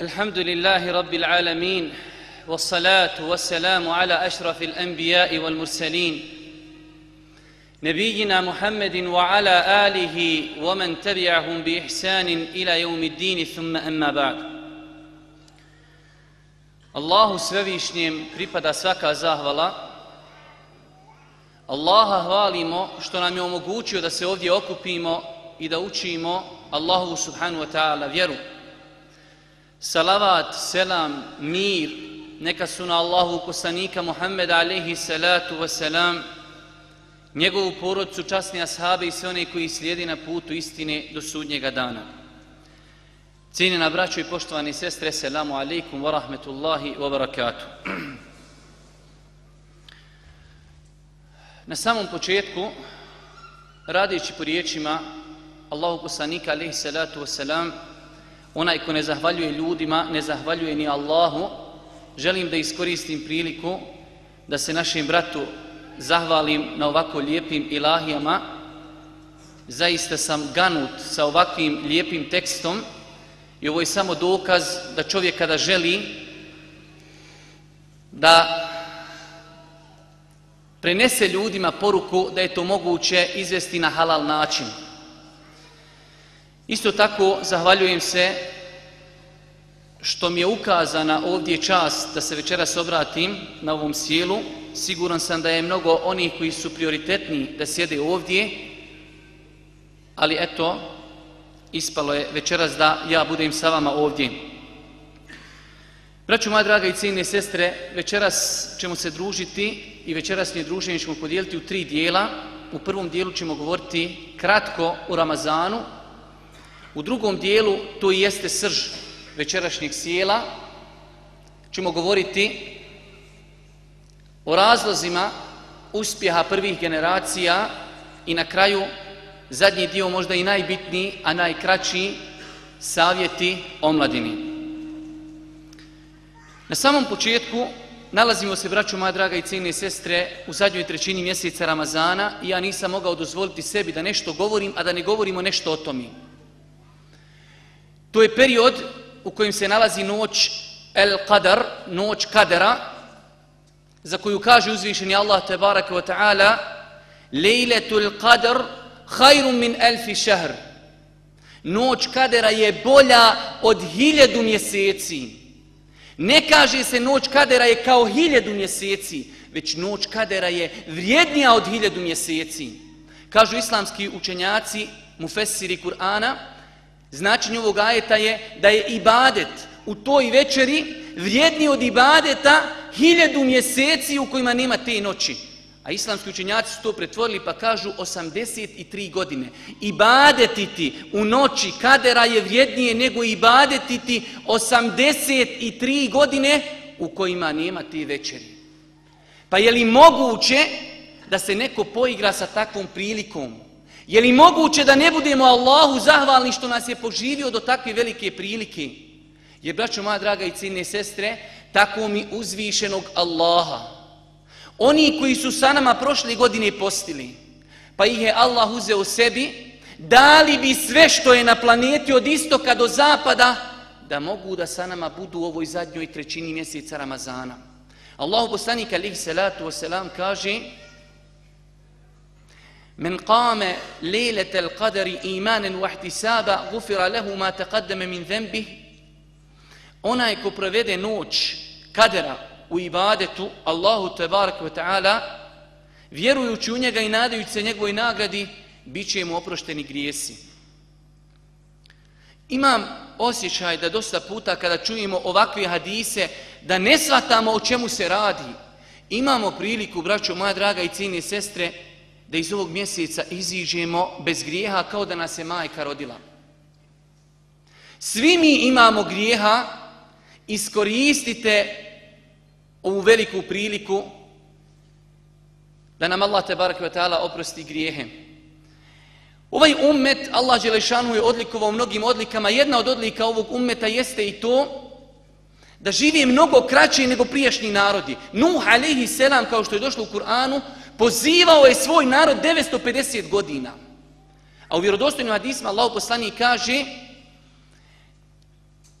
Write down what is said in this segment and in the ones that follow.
الحمد لله رب العالمين والصلاة والسلام على أشرف الأنبياء والمرسلين نبينا محمد وعلى آله ومن تبعهم بإحسان إلى يوم الدين ثم أما بعد Allahu svevišnjem pripada svaka zahvala. Allaha hvalimo što nam je omogućio da se ovdje okupimo i da učimo Allahu subhanu wa ta'ala vjeru. Salavat, selam, mir, neka su na Allahu poslanika Muhammeda alaihi salatu wa salam, njegovu porodcu, časni ashabe i sve one koji slijedi na putu istine do sudnjega dana. Cijenjena braćo i poštovani sestre, selamu alaikum wa rahmetullahi wa barakatuh. Na samom početku, radići po riječima Allahu poslanika alaihi salatu wa salam, onaj ko ne zahvaljuje ljudima, ne zahvaljuje ni Allahu, želim da iskoristim priliku da se našem bratu zahvalim na ovako lijepim ilahijama. Zaista sam ganut sa ovakvim lijepim tekstom i ovo je samo dokaz da čovjek kada želi da prenese ljudima poruku da je to moguće izvesti na halal način. Isto tako zahvaljujem se što mi je ukazana ovdje čast da se večeras obratim na ovom sjelu. Siguran sam da je mnogo onih koji su prioritetni da sjede ovdje, ali eto, ispalo je večeras da ja budem sa vama ovdje. Braću moja draga i cijene sestre, večeras ćemo se družiti i večerasnje druženje ćemo podijeliti u tri dijela. U prvom dijelu ćemo govoriti kratko o Ramazanu, U drugom dijelu, to i jeste srž večerašnjeg sjela, ćemo govoriti o razlozima uspjeha prvih generacija i na kraju zadnji dio možda i najbitniji, a najkraći savjeti omladini. Na samom početku nalazimo se, braću moja draga i cijene sestre, u zadnjoj trećini mjeseca Ramazana i ja nisam mogao dozvoliti sebi da nešto govorim, a da ne govorimo nešto o tomi. To je period u kojem se nalazi noć El Qadar, noć Kadera, za koju kaže uzvišeni Allah tebaraka wa ta'ala Lejletul Qadr hajru min elfi šahr. Noć Kadera je bolja od hiljedu mjeseci. Ne kaže se noć Kadera je kao hiljedu mjeseci, već noć Kadera je vrijednija od hiljedu mjeseci. Kažu islamski učenjaci, mufessiri Kur'ana, Značenje ovog ajeta je da je ibadet u toj večeri vrijedni od ibadeta hiljadu mjeseci u kojima nema te noći. A islamski učenjaci su to pretvorili pa kažu 83 godine. Ibadetiti u noći kadera je vrijednije nego ibadetiti 83 godine u kojima nema te večeri. Pa je li moguće da se neko poigra sa takvom prilikom? Je li moguće da ne budemo Allahu zahvalni što nas je poživio do takve velike prilike? Jer, braćo moja draga i ciljne sestre, tako mi uzvišenog Allaha. Oni koji su sa nama prošle godine postili, pa ih je Allah uzeo sebi, dali bi sve što je na planeti od istoka do zapada, da mogu da sa nama budu u ovoj zadnjoj trećini mjeseca Ramazana. Allahu poslanik alihi salatu wasalam kaže, من قام ليلة القدر إيمانا واحتسابا غفر له ما تقدم من ذنبه onaj ko provede noć kadera u ibadetu Allahu tebarak ve ta'ala vjerujući u njega i nadajući se njegovoj nagradi bit će mu oprošteni grijesi imam osjećaj da dosta puta kada čujemo ovakve hadise da ne svatamo o čemu se radi imamo priliku braćo moja draga i cijene sestre da iz ovog mjeseca iziđemo bez grijeha kao da nas je majka rodila. Svi mi imamo grijeha, iskoristite ovu veliku priliku da nam Allah te barak ve ta'ala oprosti grijehe. Ovaj ummet, Allah Đelešanu je odlikovao mnogim odlikama. Jedna od odlika ovog ummeta jeste i to da živi mnogo kraće nego prijašnji narodi. Nuh, alaihi selam, kao što je došlo u Kur'anu, Pozivao je svoj narod 950 godina. A u vjerodostojnim hadisma Allah poslanik kaže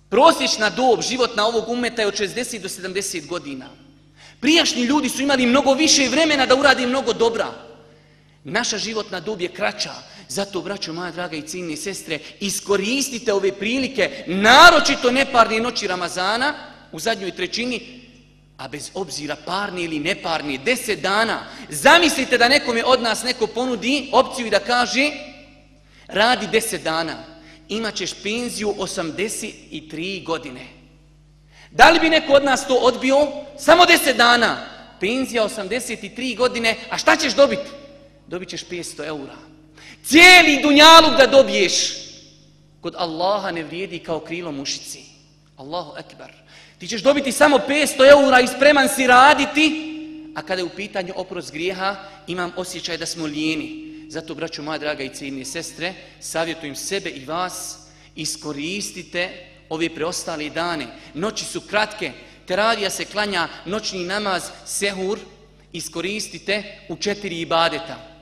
Prosječna dob životna ovog umeta je od 60 do 70 godina. Prijašnji ljudi su imali mnogo više vremena da uradi mnogo dobra. Naša životna dob je kraća. Zato, braćo moja draga i ciljne sestre, iskoristite ove prilike, naročito neparne noći Ramazana, u zadnjoj trećini, a bez obzira parni ili neparni, deset dana, zamislite da nekome od nas neko ponudi opciju i da kaže, radi deset dana, imaćeš penziju 83 godine. Da li bi neko od nas to odbio? Samo deset dana, penzija 83 godine, a šta ćeš dobiti? Dobit ćeš 500 eura. Cijeli dunjaluk da dobiješ, kod Allaha ne vrijedi kao krilo mušici. Allahu ekbar. Ti ćeš dobiti samo 500 eura i spreman si raditi, a kada je u pitanju oprost grijeha, imam osjećaj da smo lijeni. Zato, braću moja draga i ciljne sestre, savjetujem sebe i vas, iskoristite ove preostale dane. Noći su kratke, teravija se klanja, noćni namaz, sehur, iskoristite u četiri ibadeta.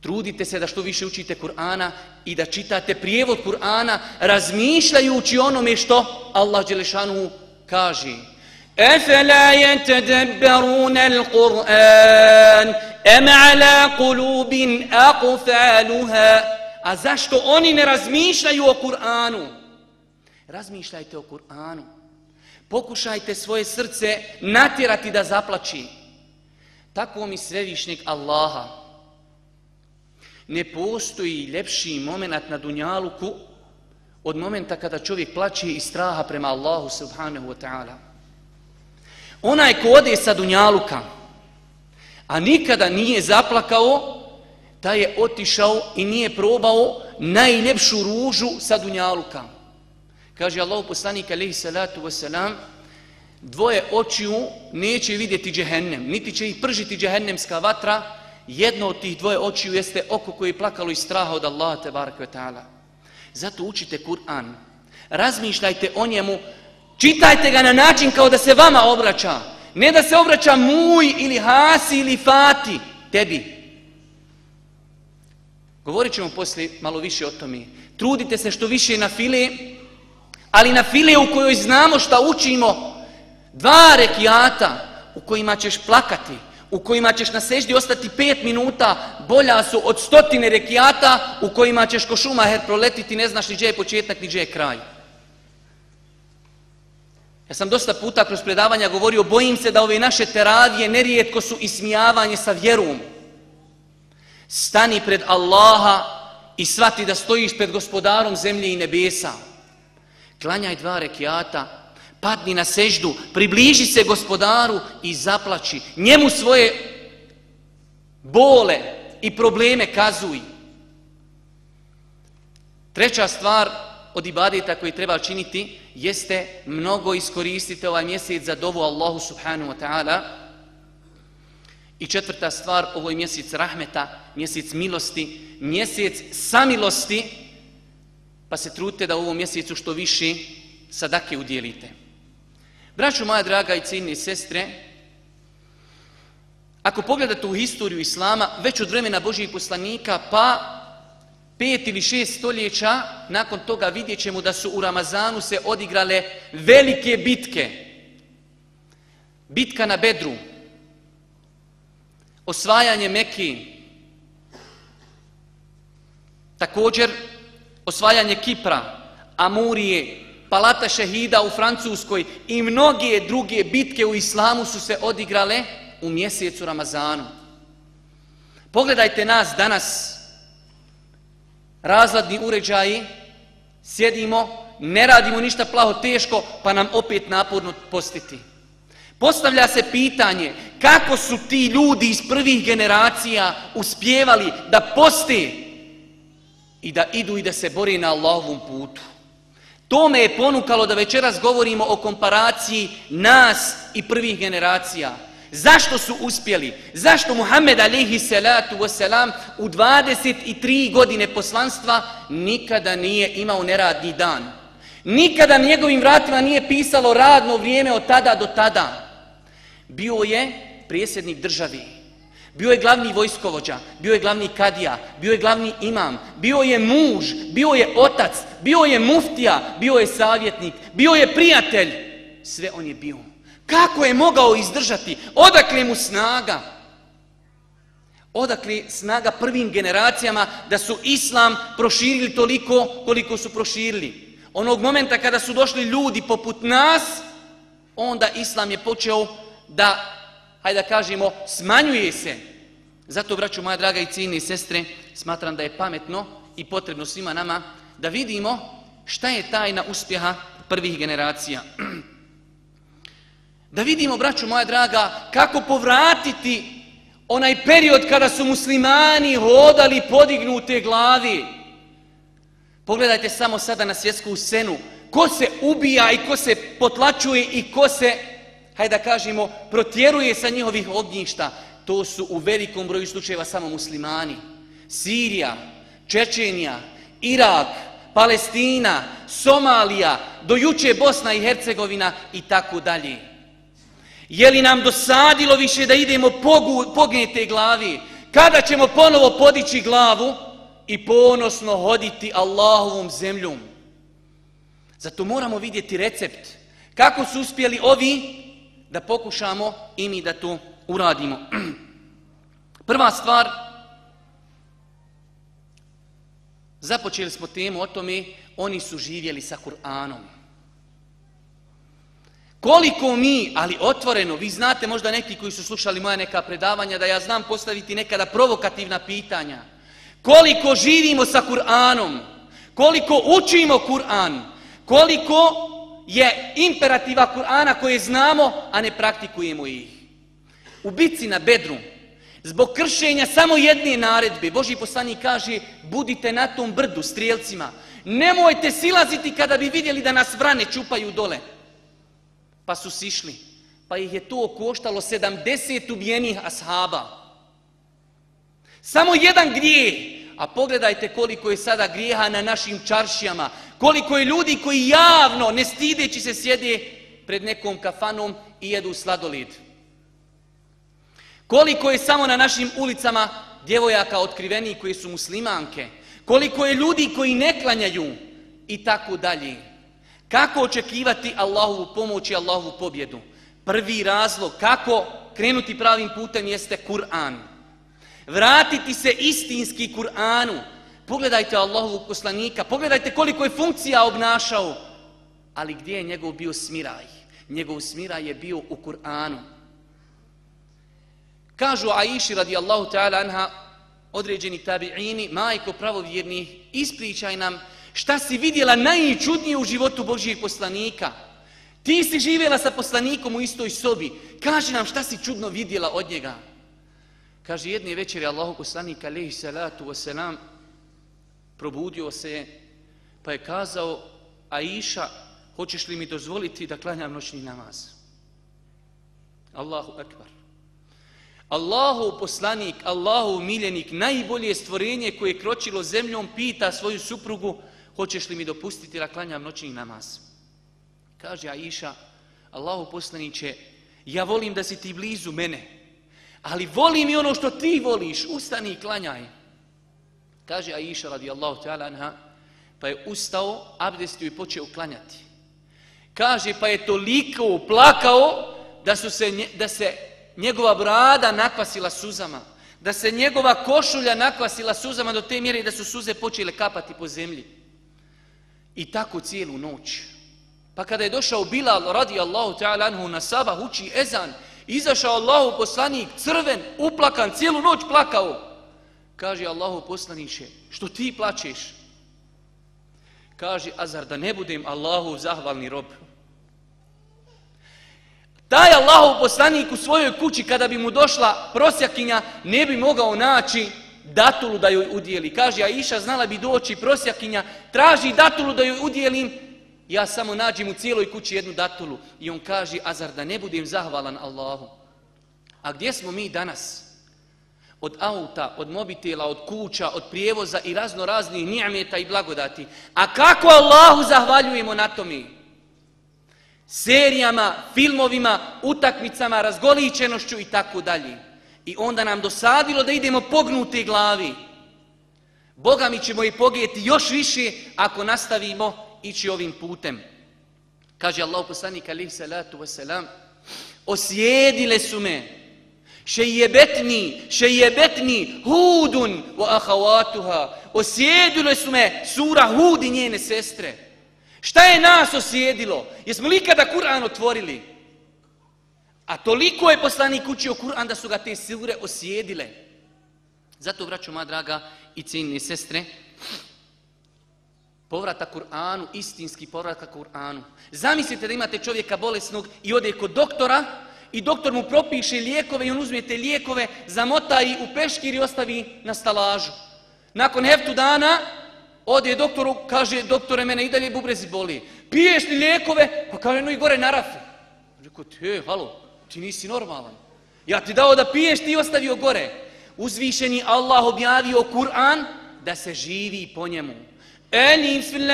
Trudite se da što više učite Kur'ana i da čitate prijevod Kur'ana razmišljajući onome što Allah Đelešanu kaže. أفلا يتدبرون القرآن أم على قلوب أقفالها A zašto oni ne razmišljaju o Kur'anu? Razmišljajte o Kur'anu. Pokušajte svoje srce natjerati da zaplači. Tako mi svevišnjeg Allaha ne postoji ljepši moment na dunjaluku od momenta kada čovjek plaće i straha prema Allahu subhanahu wa ta'ala. Onaj ko ode sa dunjaluka, a nikada nije zaplakao, ta je otišao i nije probao najljepšu ružu sa dunjaluka. Kaže Allah poslanik alaihi salatu wasalam, dvoje očiju neće vidjeti džehennem, niti će ih pržiti džehennemska vatra, jedno od tih dvoje očiju jeste oko koje je plakalo iz straha od Allaha te barake ta'ala. Zato učite Kur'an. Razmišljajte o njemu. Čitajte ga na način kao da se vama obraća. Ne da se obraća muj ili hasi ili fati tebi. Govorit ćemo poslije malo više o tome. Trudite se što više na file, ali na file u kojoj znamo šta učimo. Dva rekiata u kojima ćeš plakati u kojima ćeš na seždi ostati pet minuta, bolja su od stotine rekiata u kojima ćeš ko šumaher proletiti, ne znaš ni gdje je početak, ni gdje je kraj. Ja sam dosta puta kroz predavanja govorio, bojim se da ove naše teravije nerijetko su ismijavanje sa vjerom. Stani pred Allaha i svati da stojiš pred gospodarom zemlje i nebesa. Klanjaj dva rekiata, padni na seždu, približi se gospodaru i zaplači. Njemu svoje bole i probleme kazuj. Treća stvar od ibadeta koji treba činiti jeste mnogo iskoristite ovaj mjesec za dovu Allahu subhanahu wa ta'ala. I četvrta stvar, ovo je mjesec rahmeta, mjesec milosti, mjesec samilosti, pa se trudite da u ovom mjesecu što više sadake udjelite. Braćo moja draga i ciljni sestre, ako pogledate u historiju Islama, već od vremena Božijeg poslanika, pa pet ili šest stoljeća, nakon toga vidjet ćemo da su u Ramazanu se odigrale velike bitke. Bitka na Bedru, osvajanje Mekije, također osvajanje Kipra, Amurije, palata šehida u Francuskoj i mnoge druge bitke u islamu su se odigrale u mjesecu Ramazanu. Pogledajte nas danas, razladni uređaji, sjedimo, ne radimo ništa plaho teško, pa nam opet naporno postiti. Postavlja se pitanje kako su ti ljudi iz prvih generacija uspjevali da poste i da idu i da se bore na Allahovom putu. To me je ponukalo da večeras govorimo o komparaciji nas i prvih generacija. Zašto su uspjeli? Zašto Muhammed alihi salatu wasalam u 23 godine poslanstva nikada nije imao neradni dan? Nikada njegovim vratima nije pisalo radno vrijeme od tada do tada. Bio je prijesednik državi. Bio je glavni vojskovođa, bio je glavni kadija, bio je glavni imam, bio je muž, bio je otac, bio je muftija, bio je savjetnik, bio je prijatelj. Sve on je bio. Kako je mogao izdržati? Odakle mu snaga? Odakle snaga prvim generacijama da su islam proširili toliko koliko su proširili? Onog momenta kada su došli ljudi poput nas, onda islam je počeo da, hajde da kažemo, smanjuje se. Zato, braću moja draga i cijene i sestre, smatram da je pametno i potrebno svima nama da vidimo šta je tajna uspjeha prvih generacija. Da vidimo, braću moja draga, kako povratiti onaj period kada su muslimani hodali podignute glavi. Pogledajte samo sada na svjetsku scenu. Ko se ubija i ko se potlačuje i ko se, hajde da kažemo, protjeruje sa njihovih ognjišta. To su u velikom broju slučajeva samo muslimani. Sirija, Čečenija, Irak, Palestina, Somalija, do juče Bosna i Hercegovina i tako dalje. Je li nam dosadilo više da idemo pogu, pognete glavi? Kada ćemo ponovo podići glavu i ponosno hoditi Allahovom zemljom? Zato moramo vidjeti recept. Kako su uspjeli ovi da pokušamo i mi da to uradimo. Prva stvar, započeli smo temu o tome, oni su živjeli sa Kur'anom. Koliko mi, ali otvoreno, vi znate možda neki koji su slušali moja neka predavanja, da ja znam postaviti nekada provokativna pitanja. Koliko živimo sa Kur'anom, koliko učimo Kur'an, koliko je imperativa Kur'ana koje znamo, a ne praktikujemo ih. U bitci na Bedru, zbog kršenja samo jedne naredbe, Boži poslanik kaže, budite na tom brdu, strijelcima, nemojte silaziti kada bi vidjeli da nas vrane čupaju dole pa su sišli. Pa ih je to koštalo 70 ubijenih ashaba. Samo jedan grijeh. A pogledajte koliko je sada grijeha na našim čaršijama. Koliko je ljudi koji javno, ne stideći se, sjede pred nekom kafanom i jedu sladolid. Koliko je samo na našim ulicama djevojaka otkriveni koji su muslimanke. Koliko je ljudi koji ne klanjaju i tako dalje. Kako očekivati Allahovu pomoć i Allahovu pobjedu? Prvi razlog kako krenuti pravim putem jeste Kur'an. Vratiti se istinski Kur'anu. Pogledajte Allahovog poslanika, pogledajte koliko je funkcija obnašao. Ali gdje je njegov bio smiraj? Njegov smiraj je bio u Kur'anu. Kažu Aiši radijallahu ta'ala anha, određeni tabi'ini, majko pravovjerni, ispričaj nam Šta si vidjela najčudnije u životu Božijeg poslanika? Ti si živjela sa poslanikom u istoj sobi. Kaži nam šta si čudno vidjela od njega. Kaže, jedne večeri Allahu poslanik, alaihi salatu wasalam, probudio se, pa je kazao, Aiša, hoćeš li mi dozvoliti da klanjam noćni namaz? Allahu akbar. Allahu poslanik, Allahu miljenik, najbolje stvorenje koje je kročilo zemljom, pita svoju suprugu, hoćeš li mi dopustiti da klanjam noćni namaz? Kaže Aisha, Allahu poslaniće, ja volim da si ti blizu mene, ali volim i ono što ti voliš, ustani i klanjaj. Kaže Aisha radijallahu ta'ala anha, pa je ustao, abdestio i počeo klanjati. Kaže, pa je toliko plakao da, su se, da se njegova brada nakvasila suzama, da se njegova košulja nakvasila suzama do te mjere da su suze počele kapati po zemlji. I tako cijelu noć. Pa kada je došao Bilal radi Allahu ta'ala anhu na sabah uči ezan, izašao Allahu poslanik crven, uplakan, cijelu noć plakao. Kaže Allahu poslaniće, što ti plačeš? Kaže, a zar da ne budem Allahu zahvalni rob. Taj Allahu poslanik u svojoj kući kada bi mu došla prosjakinja ne bi mogao naći datulu da joj udijeli. Kaže, Aisha znala bi doći prosjakinja, traži datulu da joj udijelim, ja samo nađem u cijeloj kući jednu datulu. I on kaže, a zar da ne budem zahvalan Allahu? A gdje smo mi danas? Od auta, od mobitela, od kuća, od prijevoza i razno raznih njameta i blagodati. A kako Allahu zahvaljujemo na tome? Serijama, filmovima, utakmicama, razgoličenošću i tako dalje. i onda nam dosadilo da idemo pognute glavi. Boga mi ćemo i pogijeti još više ako nastavimo ići ovim putem. Kaže Allah poslanik alaihi salatu wasalam, osjedile su me, šejebetni, šejebetni, hudun wa ahavatuha, osjedile su me sura Hud i njene sestre. Šta je nas osjedilo? Jesmo li ikada Kur'an otvorili? A toliko je poslanik učio Kur'an da su ga te sure osjedile. Zato, braćo moja draga i cijenine sestre, povrata Kur'anu, istinski povrata Kur'anu. Zamislite da imate čovjeka bolesnog i ode kod doktora i doktor mu propiše lijekove i on uzme te lijekove, zamota i u peškir i ostavi na stalažu. Nakon heftu dana ode doktoru, kaže, doktore, mene i dalje bubrezi boli. Piješ li lijekove? Pa kaže, no i gore na rafi. Rekao, te, halo, ti nisi normalan. Ja ti dao da piješ, ti ostavio gore. Uzvišeni Allah objavio Kur'an da se živi po njemu. Elif lam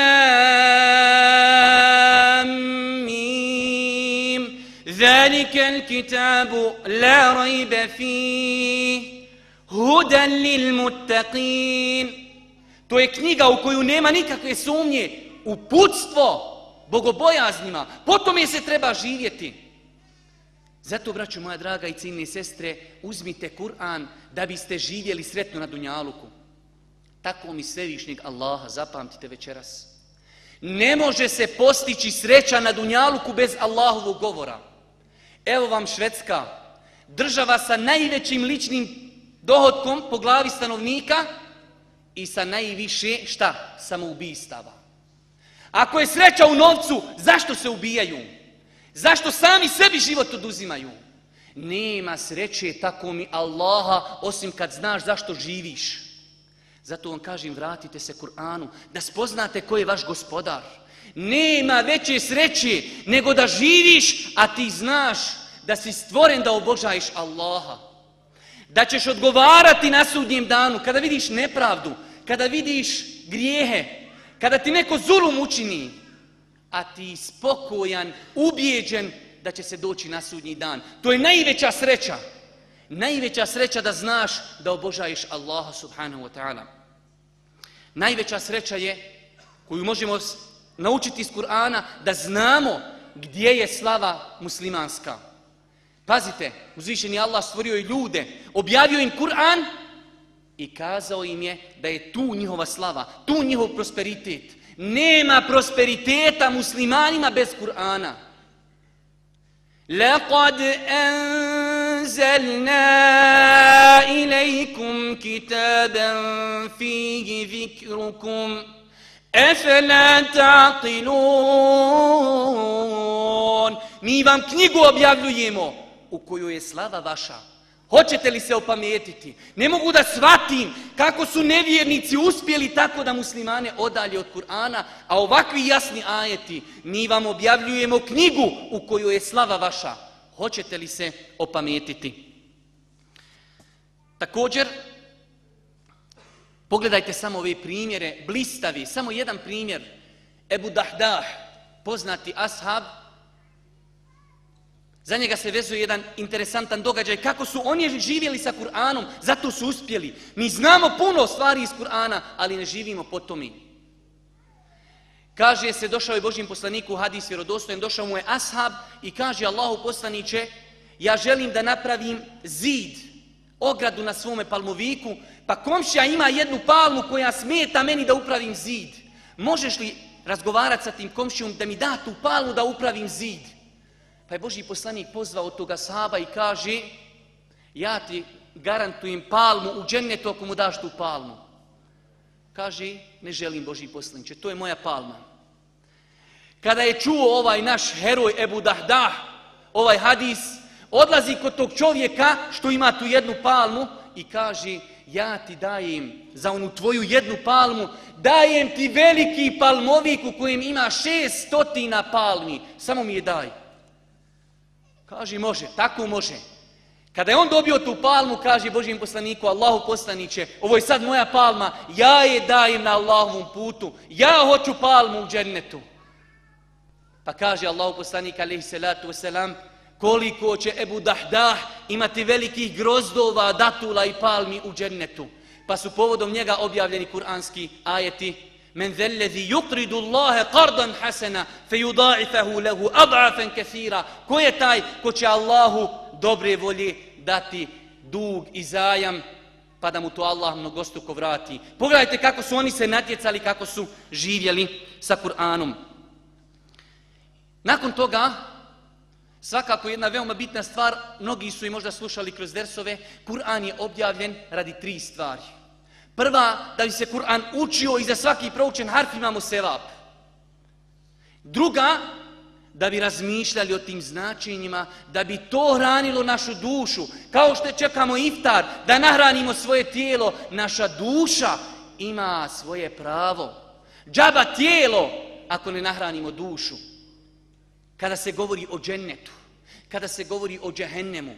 mim Zalika al-kitabu la rajbe fi Hudan lil muttaqin To je knjiga u koju nema nikakve sumnje Uputstvo bogobojaznima Potom je se treba živjeti Zato, braću moja draga i ciljne sestre, uzmite Kur'an da biste živjeli sretno na Dunjaluku. Tako mi svevišnjeg Allaha, zapamtite večeras. Ne može se postići sreća na Dunjaluku bez Allahovog govora. Evo vam Švedska, država sa najvećim ličnim dohodkom po glavi stanovnika i sa najviše, šta? Samoubistava. Ako je sreća u novcu, zašto se ubijaju? Zašto sami sebi život oduzimaju? Nema sreće tako mi Allaha, osim kad znaš zašto živiš. Zato vam kažem, vratite se Kur'anu, da spoznate ko je vaš gospodar. Nema veće sreće nego da živiš, a ti znaš da si stvoren da obožaješ Allaha. Da ćeš odgovarati na sudnjem danu, kada vidiš nepravdu, kada vidiš grijehe, kada ti neko zulum učini, a ti spokojan, ubijeđen da će se doći na sudnji dan. To je najveća sreća. Najveća sreća da znaš da obožaješ Allaha subhanahu wa ta'ala. Najveća sreća je koju možemo naučiti iz Kur'ana da znamo gdje je slava muslimanska. Pazite, uzvišen je Allah stvorio i ljude, objavio im Kur'an i kazao im je da je tu njihova slava, tu njihov prosperitet. Nema prosperiteta muslimanima bez Kur'ana. لقد أنزلنا إليكم كتابا فيه ذكركم أفلا تعقلون Mi vam knjigu objavljujemo u kojoj je slava vaša. Hoćete li se opametiti? Ne mogu da shvatim kako su nevjernici uspjeli tako da muslimane odalje od Kur'ana, a ovakvi jasni ajeti, mi vam objavljujemo knjigu u kojoj je slava vaša. Hoćete li se opametiti? Također, pogledajte samo ove primjere, blistavi, samo jedan primjer. Ebu Dahdah, poznati ashab, Za njega se vezuje jedan interesantan događaj kako su oni živjeli sa Kur'anom, zato su uspjeli. Mi znamo puno stvari iz Kur'ana, ali ne živimo po tome. Kaže se, došao je Božim poslaniku u hadis vjerodostojen, došao mu je ashab i kaže Allahu poslaniće, ja želim da napravim zid, ogradu na svome palmoviku, pa komšija ima jednu palmu koja smeta meni da upravim zid. Možeš li razgovarati sa tim komšijom da mi da tu palmu da upravim zid? Pa je Boži poslanik pozvao toga sahaba i kaže ja ti garantujem palmu u džennetu ako mu daš tu palmu. Kaže, ne želim Boži poslanče, to je moja palma. Kada je čuo ovaj naš heroj Ebu Dahdah, ovaj hadis, odlazi kod tog čovjeka što ima tu jednu palmu i kaže, ja ti dajem za onu tvoju jednu palmu, dajem ti veliki palmovik u kojem ima šest stotina palmi, samo mi je daj. Kaže, može, tako može. Kada je on dobio tu palmu, kaže Božijem poslaniku, Allahu poslaniće, ovo je sad moja palma, ja je dajem na Allahovom putu, ja hoću palmu u džennetu. Pa kaže Allahu poslanik, alaihi salatu wasalam, koliko će Ebu Dahdah imati velikih grozdova, datula i palmi u džennetu. Pa su povodom njega objavljeni kuranski ajeti Men zellezi yukridu Allahe qardan hasena fe yudaifahu lehu ad'afen kathira. Ko je taj ko će Allahu dobre volje dati dug i zajam pa da mu to Allah mnogostruko vrati. Pogledajte kako su oni se natjecali, kako su živjeli sa Kur'anom. Nakon toga, svakako jedna veoma bitna stvar, mnogi su i možda slušali kroz versove, Kur'an je objavljen radi tri stvari. Prva, da bi se Kur'an učio i za svaki proučen harf imamo sevap. Druga, da bi razmišljali o tim značenjima, da bi to hranilo našu dušu, kao što čekamo iftar, da nahranimo svoje tijelo, naša duša ima svoje pravo. Džaba tijelo, ako ne nahranimo dušu. Kada se govori o džennetu, kada se govori o džehennemu,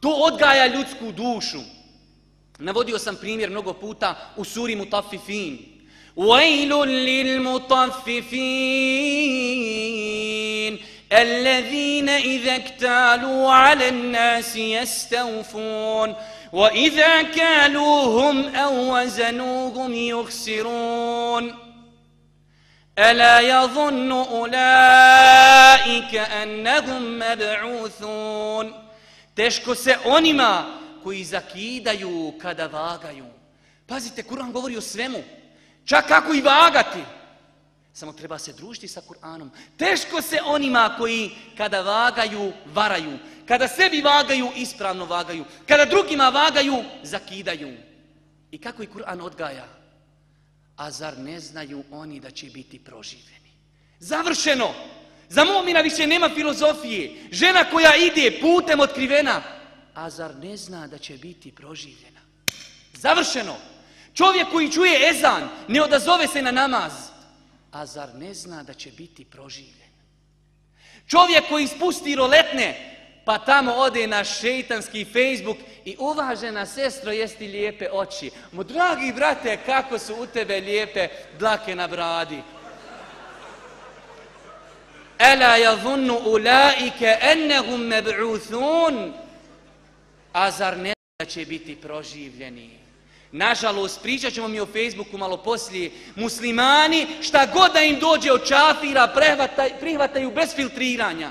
to odgaja ljudsku dušu. Navodio sam primjer mnogo puta u suri Mutafifin. ويل للمطففين الذين إذا اكتالوا على الناس يستوفون وإذا كالوهم أو وزنوهم يخسرون ألا يظن أولئك أنهم مبعوثون تشكو se onima koji zakidaju kada vagaju. Pazite, Kur'an govori o svemu. Čak kako i vagati. Samo treba se družiti sa Kur'anom. Teško se onima koji kada vagaju, varaju. Kada sebi vagaju, ispravno vagaju. Kada drugima vagaju, zakidaju. I kako i Kur'an odgaja? A zar ne znaju oni da će biti proživljeni? Završeno! Za momina više nema filozofije. Žena koja ide putem otkrivena. A zar ne zna da će biti proživljena? Završeno! Čovjek koji čuje ezan, ne odazove se na namaz. A zar ne zna da će biti proživljen? Čovjek koji ispusti roletne, pa tamo ode na šeitanski Facebook i uvažena sestro, jesti lijepe oči. Mo, dragi brate, kako su u tebe lijepe dlake na bradi. Ela jazunnu ulaike ennehum meb'uthun. A zar ne da će biti proživljeni? Nažalost, pričat ćemo mi o Facebooku malo poslije. Muslimani, šta god da im dođe od čafira, prihvataju, prihvataju bez filtriranja.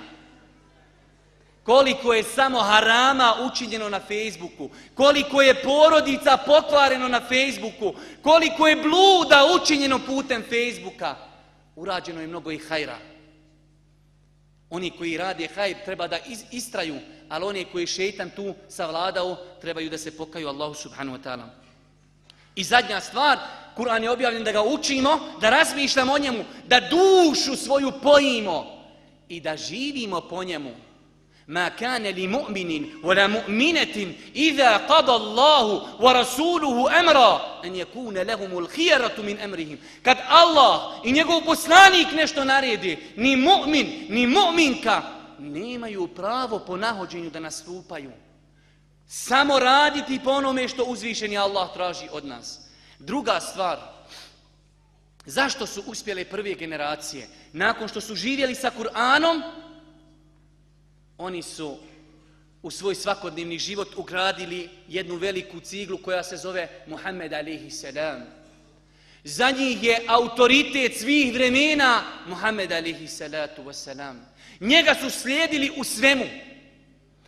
Koliko je samo harama učinjeno na Facebooku. Koliko je porodica pokvareno na Facebooku. Koliko je bluda učinjeno putem Facebooka. Urađeno je mnogo i hajra. Oni koji rade hajr treba da istraju, ali oni koji šeitan tu savladao trebaju da se pokaju Allahu subhanahu wa ta'ala. I zadnja stvar, Kur'an je objavljen da ga učimo, da razmišljamo o njemu, da dušu svoju pojimo i da živimo po njemu. Ma kane li mu'minin, wala mu'minetin, iza qada Allahu wa rasuluhu emra, en je kune lehumul hijeratu min emrihim. Kad Allah i njegov poslanik nešto naredi, ni mu'min, ni mu'minka, nemaju pravo po nahođenju da nastupaju. Samo raditi po onome što uzvišeni Allah traži od nas. Druga stvar, zašto su uspjele prve generacije? Nakon što su živjeli sa Kur'anom, oni su u svoj svakodnevni život ugradili jednu veliku ciglu koja se zove Muhammed alihi salam. Za njih je autoritet svih vremena Muhammed alihi salatu wasalam. Njega su slijedili u svemu.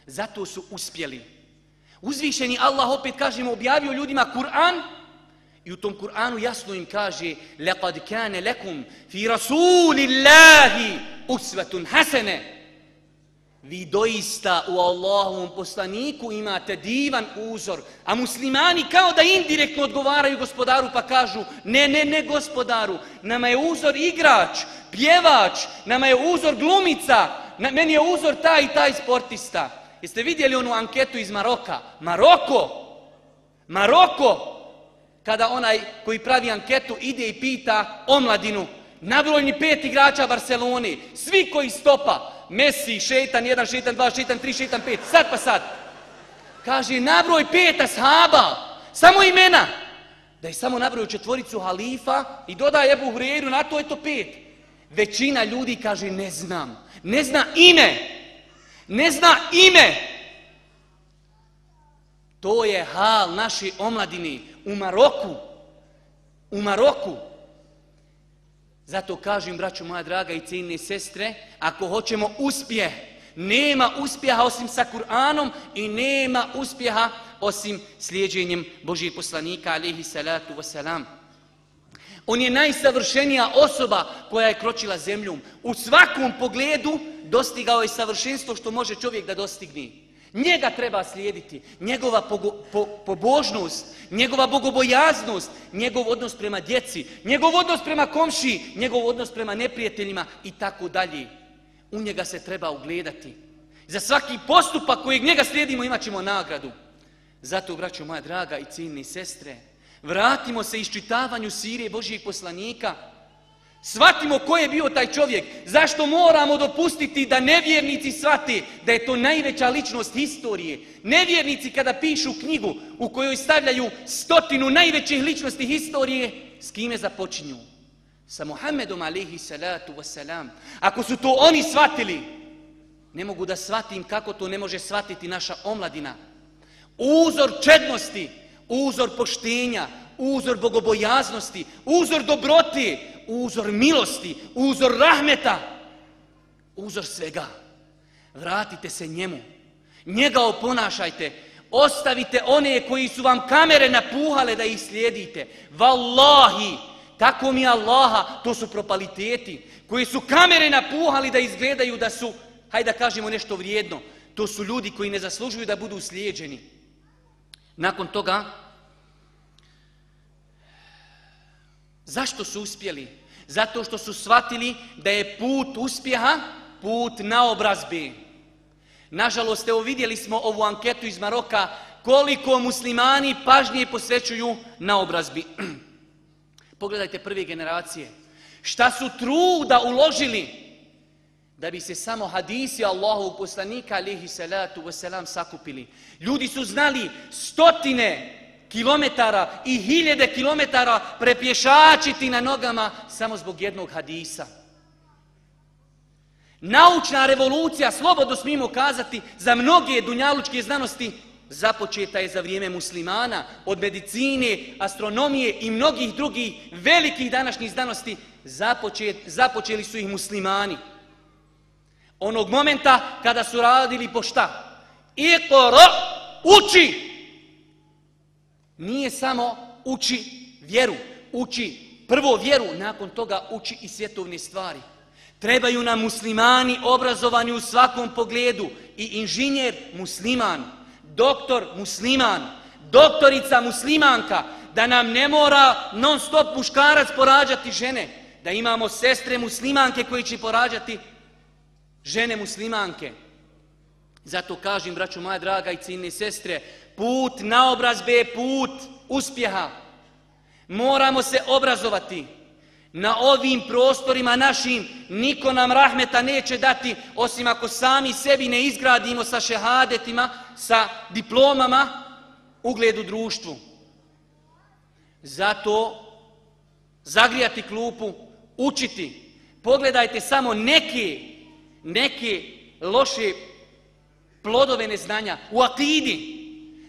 Zato su uspjeli. Uzvišeni Allah opet kaže mu objavio ljudima Kur'an i u tom Kur'anu jasno im kaže لَقَدْ كَانَ لَكُمْ فِي رَسُولِ اللَّهِ أُسْوَةٌ حَسَنَ Vi doista u Allahovom poslaniku imate divan uzor, a muslimani kao da indirektno odgovaraju gospodaru pa kažu ne, ne, ne gospodaru, nama je uzor igrač, pjevač, nama je uzor glumica, meni je uzor taj i taj sportista. Jeste vidjeli onu anketu iz Maroka? Maroko! Maroko! Kada onaj koji pravi anketu ide i pita omladinu, nabrojni pet igrača Barceloni, svi koji stopa, Messi, šetan, jedan šetan, dva šetan, tri šetan, pet, sad pa sad. Kaže, nabroj pet ashaba, samo imena. Da je samo nabroju četvoricu halifa i dodaje Ebu Hureyru, na to je to pet. Većina ljudi kaže, ne znam. Ne zna ime. Ne zna ime. To je hal naši omladini u Maroku. U Maroku. Zato kažem, braću moja draga i cijenine sestre, ako hoćemo uspjeh, nema uspjeha osim sa Kur'anom i nema uspjeha osim slijedjenjem Božih poslanika, alihi salatu wasalam. On je najsavršenija osoba koja je kročila zemljom. U svakom pogledu dostigao je savršenstvo što može čovjek da dostigne. Njega treba slijediti, njegova pogo, po, pobožnost, njegova bogobojaznost, njegov odnos prema djeci, njegov odnos prema komši, njegov odnos prema neprijateljima i tako dalje. U njega se treba ugledati. Za svaki postupak kojeg njega slijedimo imat ćemo nagradu. Zato, braćo moja draga i ciljni sestre, vratimo se iščitavanju sirije Božijeg poslanika, Svatimo ko je bio taj čovjek. Zašto moramo dopustiti da nevjernici svati da je to najveća ličnost historije. Nevjernici kada pišu knjigu u kojoj stavljaju stotinu najvećih ličnosti historije, s kime započinju? Sa Muhammedom alihi salatu wasalam. Ako su to oni svatili, ne mogu da svatim kako to ne može svatiti naša omladina. Uzor čednosti, uzor poštenja, uzor bogobojaznosti, uzor dobroti, uzor milosti, uzor rahmeta, uzor svega. Vratite se njemu, njega oponašajte, ostavite one koji su vam kamere napuhale da ih slijedite. Wallahi, tako mi Allaha, to su propaliteti, koji su kamere napuhali da izgledaju da su, hajde da kažemo nešto vrijedno, to su ljudi koji ne zaslužuju da budu slijedženi. Nakon toga, Zašto su uspjeli? Zato što su shvatili da je put uspjeha put na obrazbi. Nažalost, evo vidjeli smo ovu anketu iz Maroka koliko muslimani pažnje posvećuju na obrazbi. Pogledajte prve generacije. Šta su truda uložili da bi se samo hadisi Allahovog poslanika alihi salatu wasalam sakupili. Ljudi su znali stotine kilometara i hiljede kilometara prepješačiti na nogama samo zbog jednog hadisa. Naučna revolucija, slobodno smimo kazati, za mnoge dunjalučke znanosti započeta je za vrijeme muslimana, od medicine, astronomije i mnogih drugih velikih današnjih znanosti, započet, započeli su ih muslimani. Onog momenta kada su radili po šta? Iqra, uči! Nije samo uči vjeru, uči prvo vjeru, nakon toga uči i svjetovne stvari. Trebaju nam muslimani obrazovani u svakom pogledu i inženjer musliman, doktor musliman, doktorica muslimanka, da nam ne mora non stop muškarac porađati žene, da imamo sestre muslimanke koji će porađati žene muslimanke. Zato kažem, braću moja draga i ciljne sestre, put naobrazbe je put uspjeha. Moramo se obrazovati. Na ovim prostorima našim niko nam rahmeta neće dati osim ako sami sebi ne izgradimo sa šehadetima, sa diplomama ugledu društvu. Zato zagrijati klupu, učiti. Pogledajte samo neke, neke loše plodove neznanja u akidi.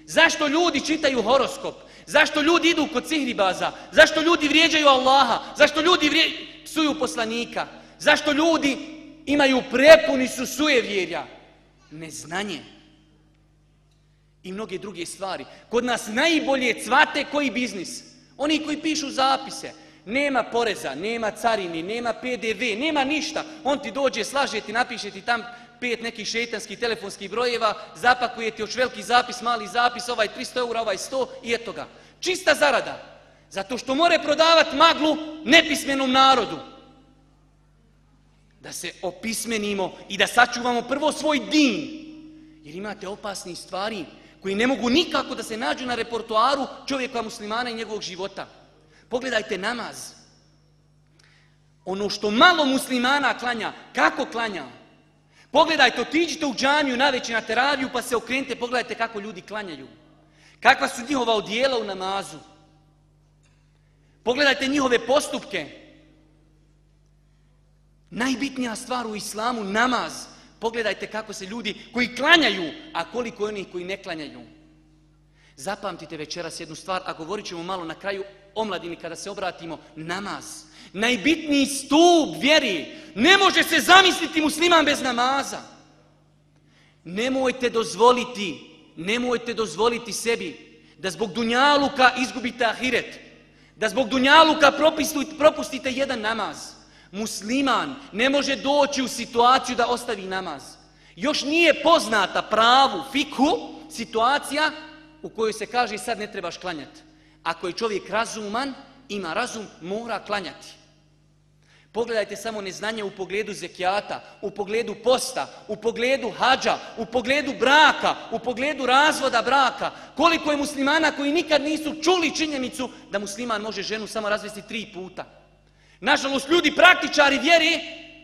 Zašto ljudi čitaju horoskop? Zašto ljudi idu kod sihribaza? Zašto ljudi vrijeđaju Allaha? Zašto ljudi vrije... psuju poslanika? Zašto ljudi imaju prepuni su sujevjerja? Neznanje. I mnoge druge stvari. Kod nas najbolje cvate koji biznis? Oni koji pišu zapise. Nema poreza, nema carini, nema PDV, nema ništa. On ti dođe, slaže ti, napiše ti tam pet nekih šeitanskih telefonskih brojeva, zapakujete još veliki zapis, mali zapis, ovaj 300 eura, ovaj 100 i eto ga. Čista zarada. Zato što more prodavati maglu nepismenom narodu. Da se opismenimo i da sačuvamo prvo svoj din. Jer imate opasni stvari koji ne mogu nikako da se nađu na repertoaru čovjeka muslimana i njegovog života. Pogledajte namaz. Ono što malo muslimana klanja, kako klanja? Pogledajte, otiđite u džamiju naveći na teraviju pa se okrenite, pogledajte kako ljudi klanjaju. Kakva su njihova odijela u namazu. Pogledajte njihove postupke. Najbitnija stvar u islamu, namaz. Pogledajte kako se ljudi koji klanjaju, a koliko je onih koji ne klanjaju. Zapamtite večeras jednu stvar, a govorit ćemo malo na kraju omladini kada se obratimo namaz. Najbitniji stup vjeri. Ne može se zamisliti musliman bez namaza. Nemojte dozvoliti, nemojte dozvoliti sebi da zbog dunjaluka izgubite ahiret. Da zbog dunjaluka propustite jedan namaz. Musliman ne može doći u situaciju da ostavi namaz. Još nije poznata pravu fiku situacija u kojoj se kaže sad ne trebaš klanjati. Ako je čovjek razuman, ima razum, mora klanjati. Pogledajte samo neznanje u pogledu zekijata, u pogledu posta, u pogledu hađa, u pogledu braka, u pogledu razvoda braka. Koliko je muslimana koji nikad nisu čuli činjenicu da musliman može ženu samo razvesti tri puta. Nažalost, ljudi praktičari vjeri,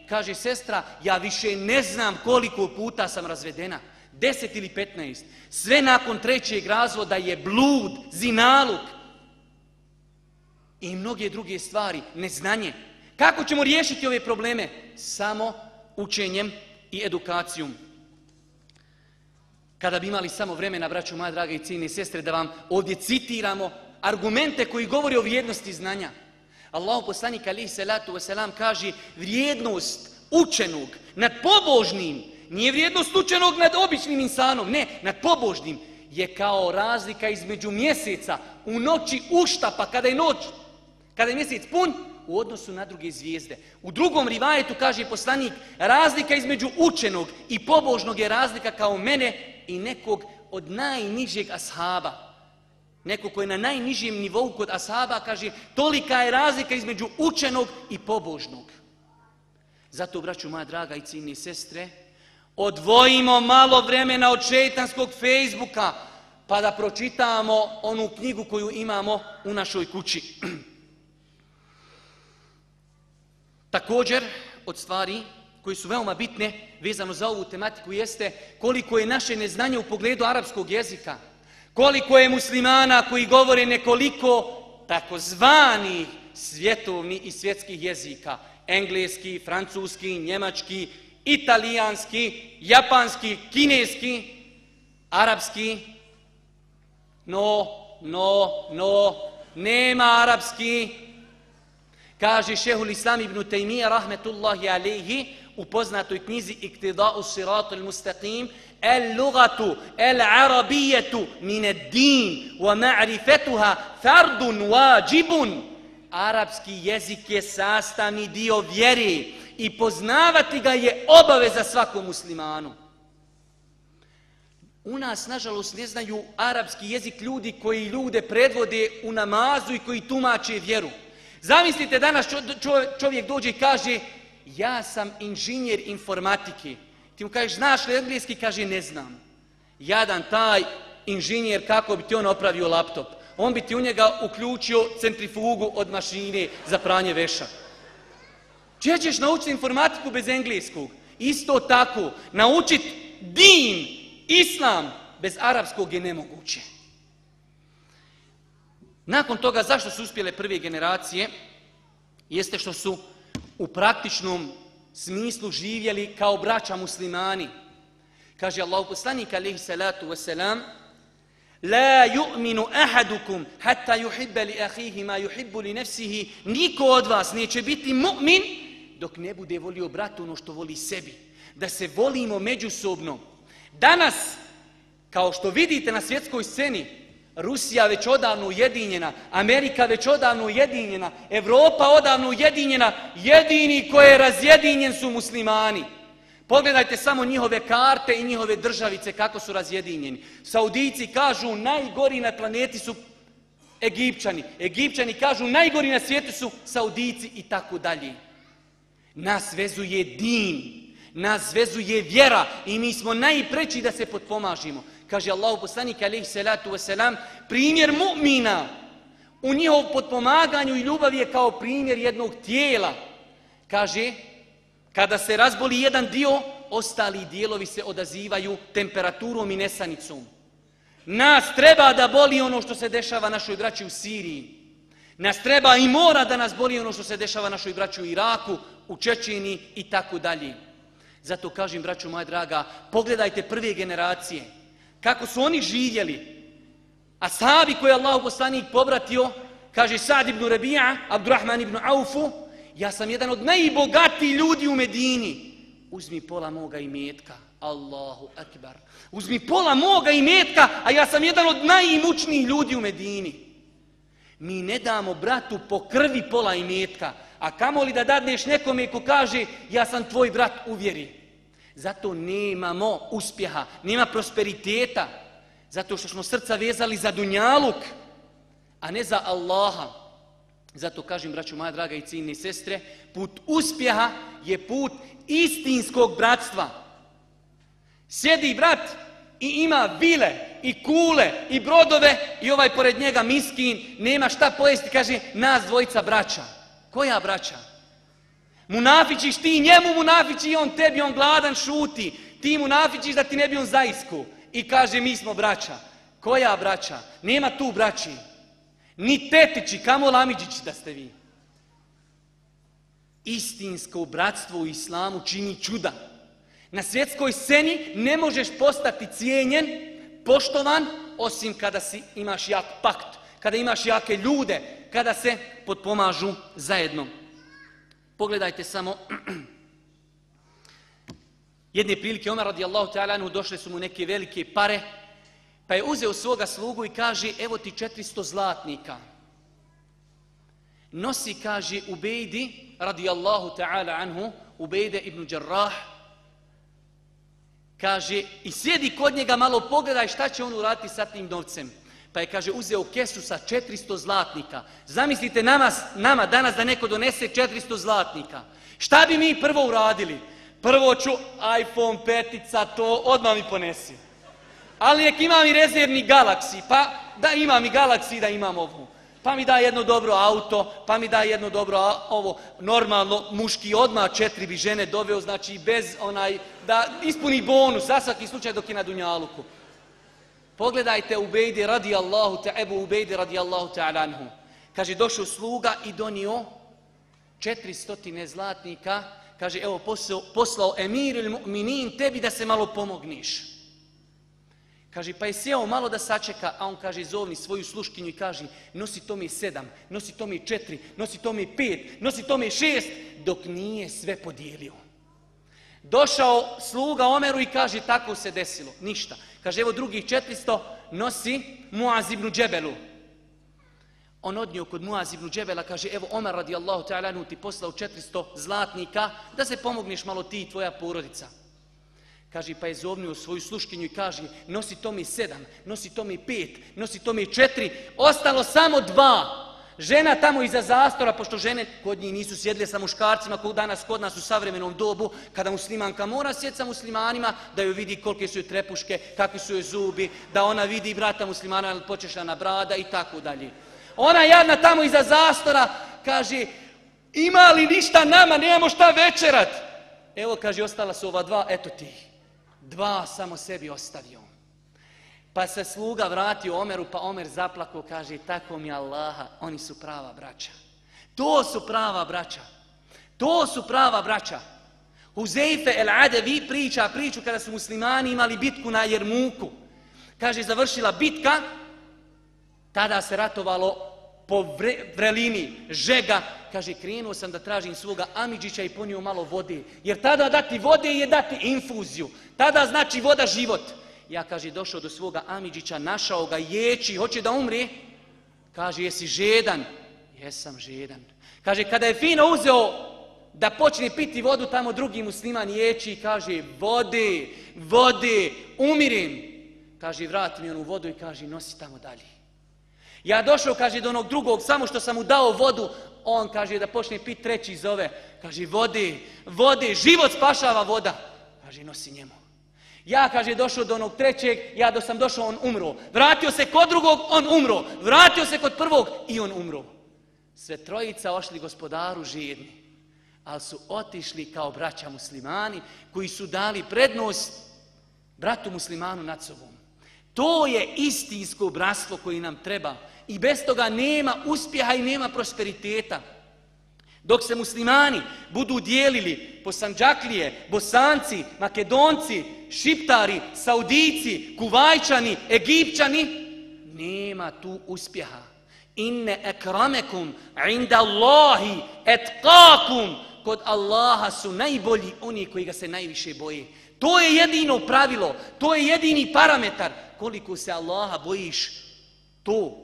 kaže sestra, ja više ne znam koliko puta sam razvedena. Deset ili petnaest. Sve nakon trećeg razvoda je blud, zinaluk. I mnoge druge stvari, neznanje. Kako ćemo riješiti ove probleme? Samo učenjem i edukacijom. Kada bi imali samo vremena, braću moja draga i cijene sestre, da vam ovdje citiramo argumente koji govori o vrijednosti znanja. Allahu poslanik alihi salatu wasalam kaže vrijednost učenog nad pobožnim, nije vrijednost učenog nad običnim insanom, ne, nad pobožnim, je kao razlika između mjeseca u noći uštapa kada je noć, kada je mjesec pun, u odnosu na druge zvijezde. U drugom rivajetu kaže poslanik, razlika između učenog i pobožnog je razlika kao mene i nekog od najnižeg ashaba. Neko koji je na najnižijem nivou kod ashaba kaže, tolika je razlika između učenog i pobožnog. Zato, braću moja draga i ciljni sestre, odvojimo malo vremena od šetanskog Facebooka, pa da pročitamo onu knjigu koju imamo u našoj kući. Također, od stvari koji su veoma bitne vezano za ovu tematiku jeste koliko je naše neznanje u pogledu arapskog jezika. Koliko je muslimana koji govore nekoliko takozvani svjetovni i svjetskih jezika. Engleski, francuski, njemački, italijanski, japanski, kineski, arapski. No, no, no, nema arapski, Kaže šehul Islam ibn Taymiyyah rahmetullahi alejhi u poznatoj knjizi Iktida'u siratul mustaqim el-lugatu el-arabijetu min ad-din wa ma'rifetuha, fardun wajibun Arapski jezik je sastavni dio vjere i poznavati ga je obaveza svakom muslimanu. U nas, nažalost, ne znaju arapski jezik ljudi koji ljude predvode u namazu i koji tumače vjeru. Zamislite danas čovjek dođe i kaže ja sam inženjer informatike. Ti mu kažeš znaš li engleski? Kaže ne znam. Jadan taj inženjer kako bi ti on opravio laptop. On bi ti u njega uključio centrifugu od mašine za pranje veša. Čija ćeš naučiti informatiku bez engleskog? Isto tako, naučiti din, islam, bez arapskog je nemoguće. Nakon toga, zašto su uspjele prve generacije? Jeste što su u praktičnom smislu živjeli kao braća muslimani. Kaže Allah poslanik alaihi salatu wasalam La yu'minu ahadukum hatta yuhibba li ahihi ma yuhibbu li nefsihi Niko od vas neće biti mu'min dok ne bude volio bratu ono što voli sebi. Da se volimo međusobno. Danas, kao što vidite na svjetskoj sceni, Rusija već odavno ujedinjena, Amerika već odavno ujedinjena, Evropa odavno ujedinjena, jedini koje je razjedinjen su muslimani. Pogledajte samo njihove karte i njihove državice kako su razjedinjeni. Saudijci kažu najgori na planeti su Egipćani. Egipćani kažu najgori na svijetu su Saudijci i tako dalje. Nas vezuje din, nas vezuje vjera i mi smo najpreći da se potpomažimo kaže Allahu poslanik alejhi salatu ve selam primjer mu'mina u njihov potpomaganju i ljubavi je kao primjer jednog tijela. Kaže kada se razboli jedan dio ostali dijelovi se odazivaju temperaturom i nesanicom. Nas treba da boli ono što se dešava našoj braći u Siriji. Nas treba i mora da nas boli ono što se dešava našoj braći u Iraku u Čečini i tako dalje. Zato kažem, braću moja draga, pogledajte prve generacije. Kako su oni živjeli. A sahabi koji je Allah poslanik pobratio, kaže Sad ibn Rabija, Abdurrahman ibn Aufu, ja sam jedan od najbogatijih ljudi u Medini. Uzmi pola moga imetka. Allahu akbar. Uzmi pola moga imetka, a ja sam jedan od najimućnijih ljudi u Medini. Mi ne damo bratu po krvi pola imetka, a kamoli da dadneš nekome ko kaže ja sam tvoj brat uvjeri. Zato nemamo uspjeha, nema prosperiteta, zato što smo srca vezali za dunjaluk, a ne za Allaha. Zato kažem, braću moja draga i ciljni sestre, put uspjeha je put istinskog bratstva. Sjedi brat i ima vile i kule i brodove i ovaj pored njega miskin nema šta pojesti, kaže nas dvojica braća. Koja braća? Munafićiš ti njemu, munafići i on tebi, on gladan šuti. Ti munafićiš da ti ne bi on zaisku. I kaže mi smo braća. Koja braća? Nema tu braći. Ni tetići, kamo lamiđići da ste vi. Istinsko bratstvo u islamu čini čuda. Na svjetskoj sceni ne možeš postati cijenjen, poštovan, osim kada si imaš jak pakt, kada imaš jake ljude, kada se potpomažu zajedno. Pogledajte samo jedne prilike, Omer radijallahu ta'ala, došle su mu neke velike pare, pa je uzeo svoga slugu i kaže, evo ti 400 zlatnika. Nosi, kaže, Ubejdi, radijallahu ta'ala anhu, Ubejde ibn Đarrah, kaže, i sjedi kod njega, malo pogledaj šta će on uraditi sa tim novcem. Pa je, kaže, uzeo kesu sa 400 zlatnika. Zamislite nama, nama danas da neko donese 400 zlatnika. Šta bi mi prvo uradili? Prvo ću iPhone petica, to odmah mi ponesi. Ali nek imam i rezervni Galaxy, pa da imam i Galaxy da imam ovu. Pa mi da jedno dobro auto, pa mi da jedno dobro ovo normalno muški odmah četiri bi žene doveo, znači bez onaj da ispuni bonus za svaki slučaj dok je na Dunjaluku. Pogledajte Ubejdi radijallahu ta Ebu Ubejdi radijallahu ta'ala anhu. Kaže, došao sluga i donio 400 zlatnika. Kaže, evo poslao, poslao emir ili mu'minin tebi da se malo pomogniš. Kaže, pa je sjeo malo da sačeka, a on kaže, zovni svoju sluškinju i kaže, nosi to mi sedam, nosi to mi četiri, nosi to mi pet, nosi to mi šest, dok nije sve podijelio. Došao sluga Omeru i kaže, tako se desilo, ništa. Kaže, evo drugih 400 nosi Muaz ibn Džebelu. On odnio kod Muaz ibn Džebela, kaže, evo Omer radijallahu ta'ala ti poslao 400 zlatnika da se pomogneš malo ti i tvoja porodica. Kaže, pa je zovnio svoju sluškinju i kaže, nosi to mi sedam, nosi to mi pet, nosi to mi četiri, ostalo samo dva. Žena tamo iza zastora, pošto žene kod njih nisu sjedle sa muškarcima, kod danas kod nas u savremenom dobu, kada muslimanka mora sjeti sa muslimanima, da joj vidi kolike su joj trepuške, kakvi su joj zubi, da ona vidi brata muslimana, ali počeša na brada i tako dalje. Ona jadna tamo iza zastora kaže, ima li ništa nama, nemamo šta večerat. Evo, kaže, ostala su ova dva, eto ti. Dva samo sebi ostavio. Pa se sluga vratio Omeru, pa Omer zaplako, kaže, tako mi Allaha, oni su prava braća. To su prava braća. To su prava braća. Huzeife el Adevi priča priču kada su muslimani imali bitku na Jermuku. Kaže, završila bitka, tada se ratovalo po vre, vrelini, žega. Kaže, krenuo sam da tražim svoga Amidžića i ponio malo vode. Jer tada dati vode je dati infuziju. Tada znači voda život. Ja, kaže, došao do svoga Amidžića, našao ga, ječi, hoće da umri. Kaže, jesi žedan? Jesam žedan. Kaže, kada je fino uzeo da počne piti vodu, tamo drugi musliman ječi i kaže, vode, vode, umirim. Kaže, vrati mi onu vodu i kaže, nosi tamo dalje. Ja došao, kaže, do onog drugog, samo što sam mu dao vodu, on kaže da počne piti treći zove. Kaže, vode, vode, život spašava voda. Kaže, nosi njemu. Ja, kaže, došao do onog trećeg, ja do sam došao, on umro. Vratio se kod drugog, on umro. Vratio se kod prvog i on umro. Sve trojica ošli gospodaru žedni, ali su otišli kao braća muslimani koji su dali prednost bratu muslimanu nad sobom. To je istinsko bratstvo koji nam treba. I bez toga nema uspjeha i nema prosperiteta. Dok se muslimani budu dijelili posanđaklije, Bosanci, Makedonci, Šiptari, Saudici, Kuvajčani, Egipćani, nema tu uspjeha. Inne ekramekum inda Allahi etkakum kod Allaha su najbolji oni koji ga se najviše boje. To je jedino pravilo, to je jedini parametar. Koliko se Allaha bojiš, to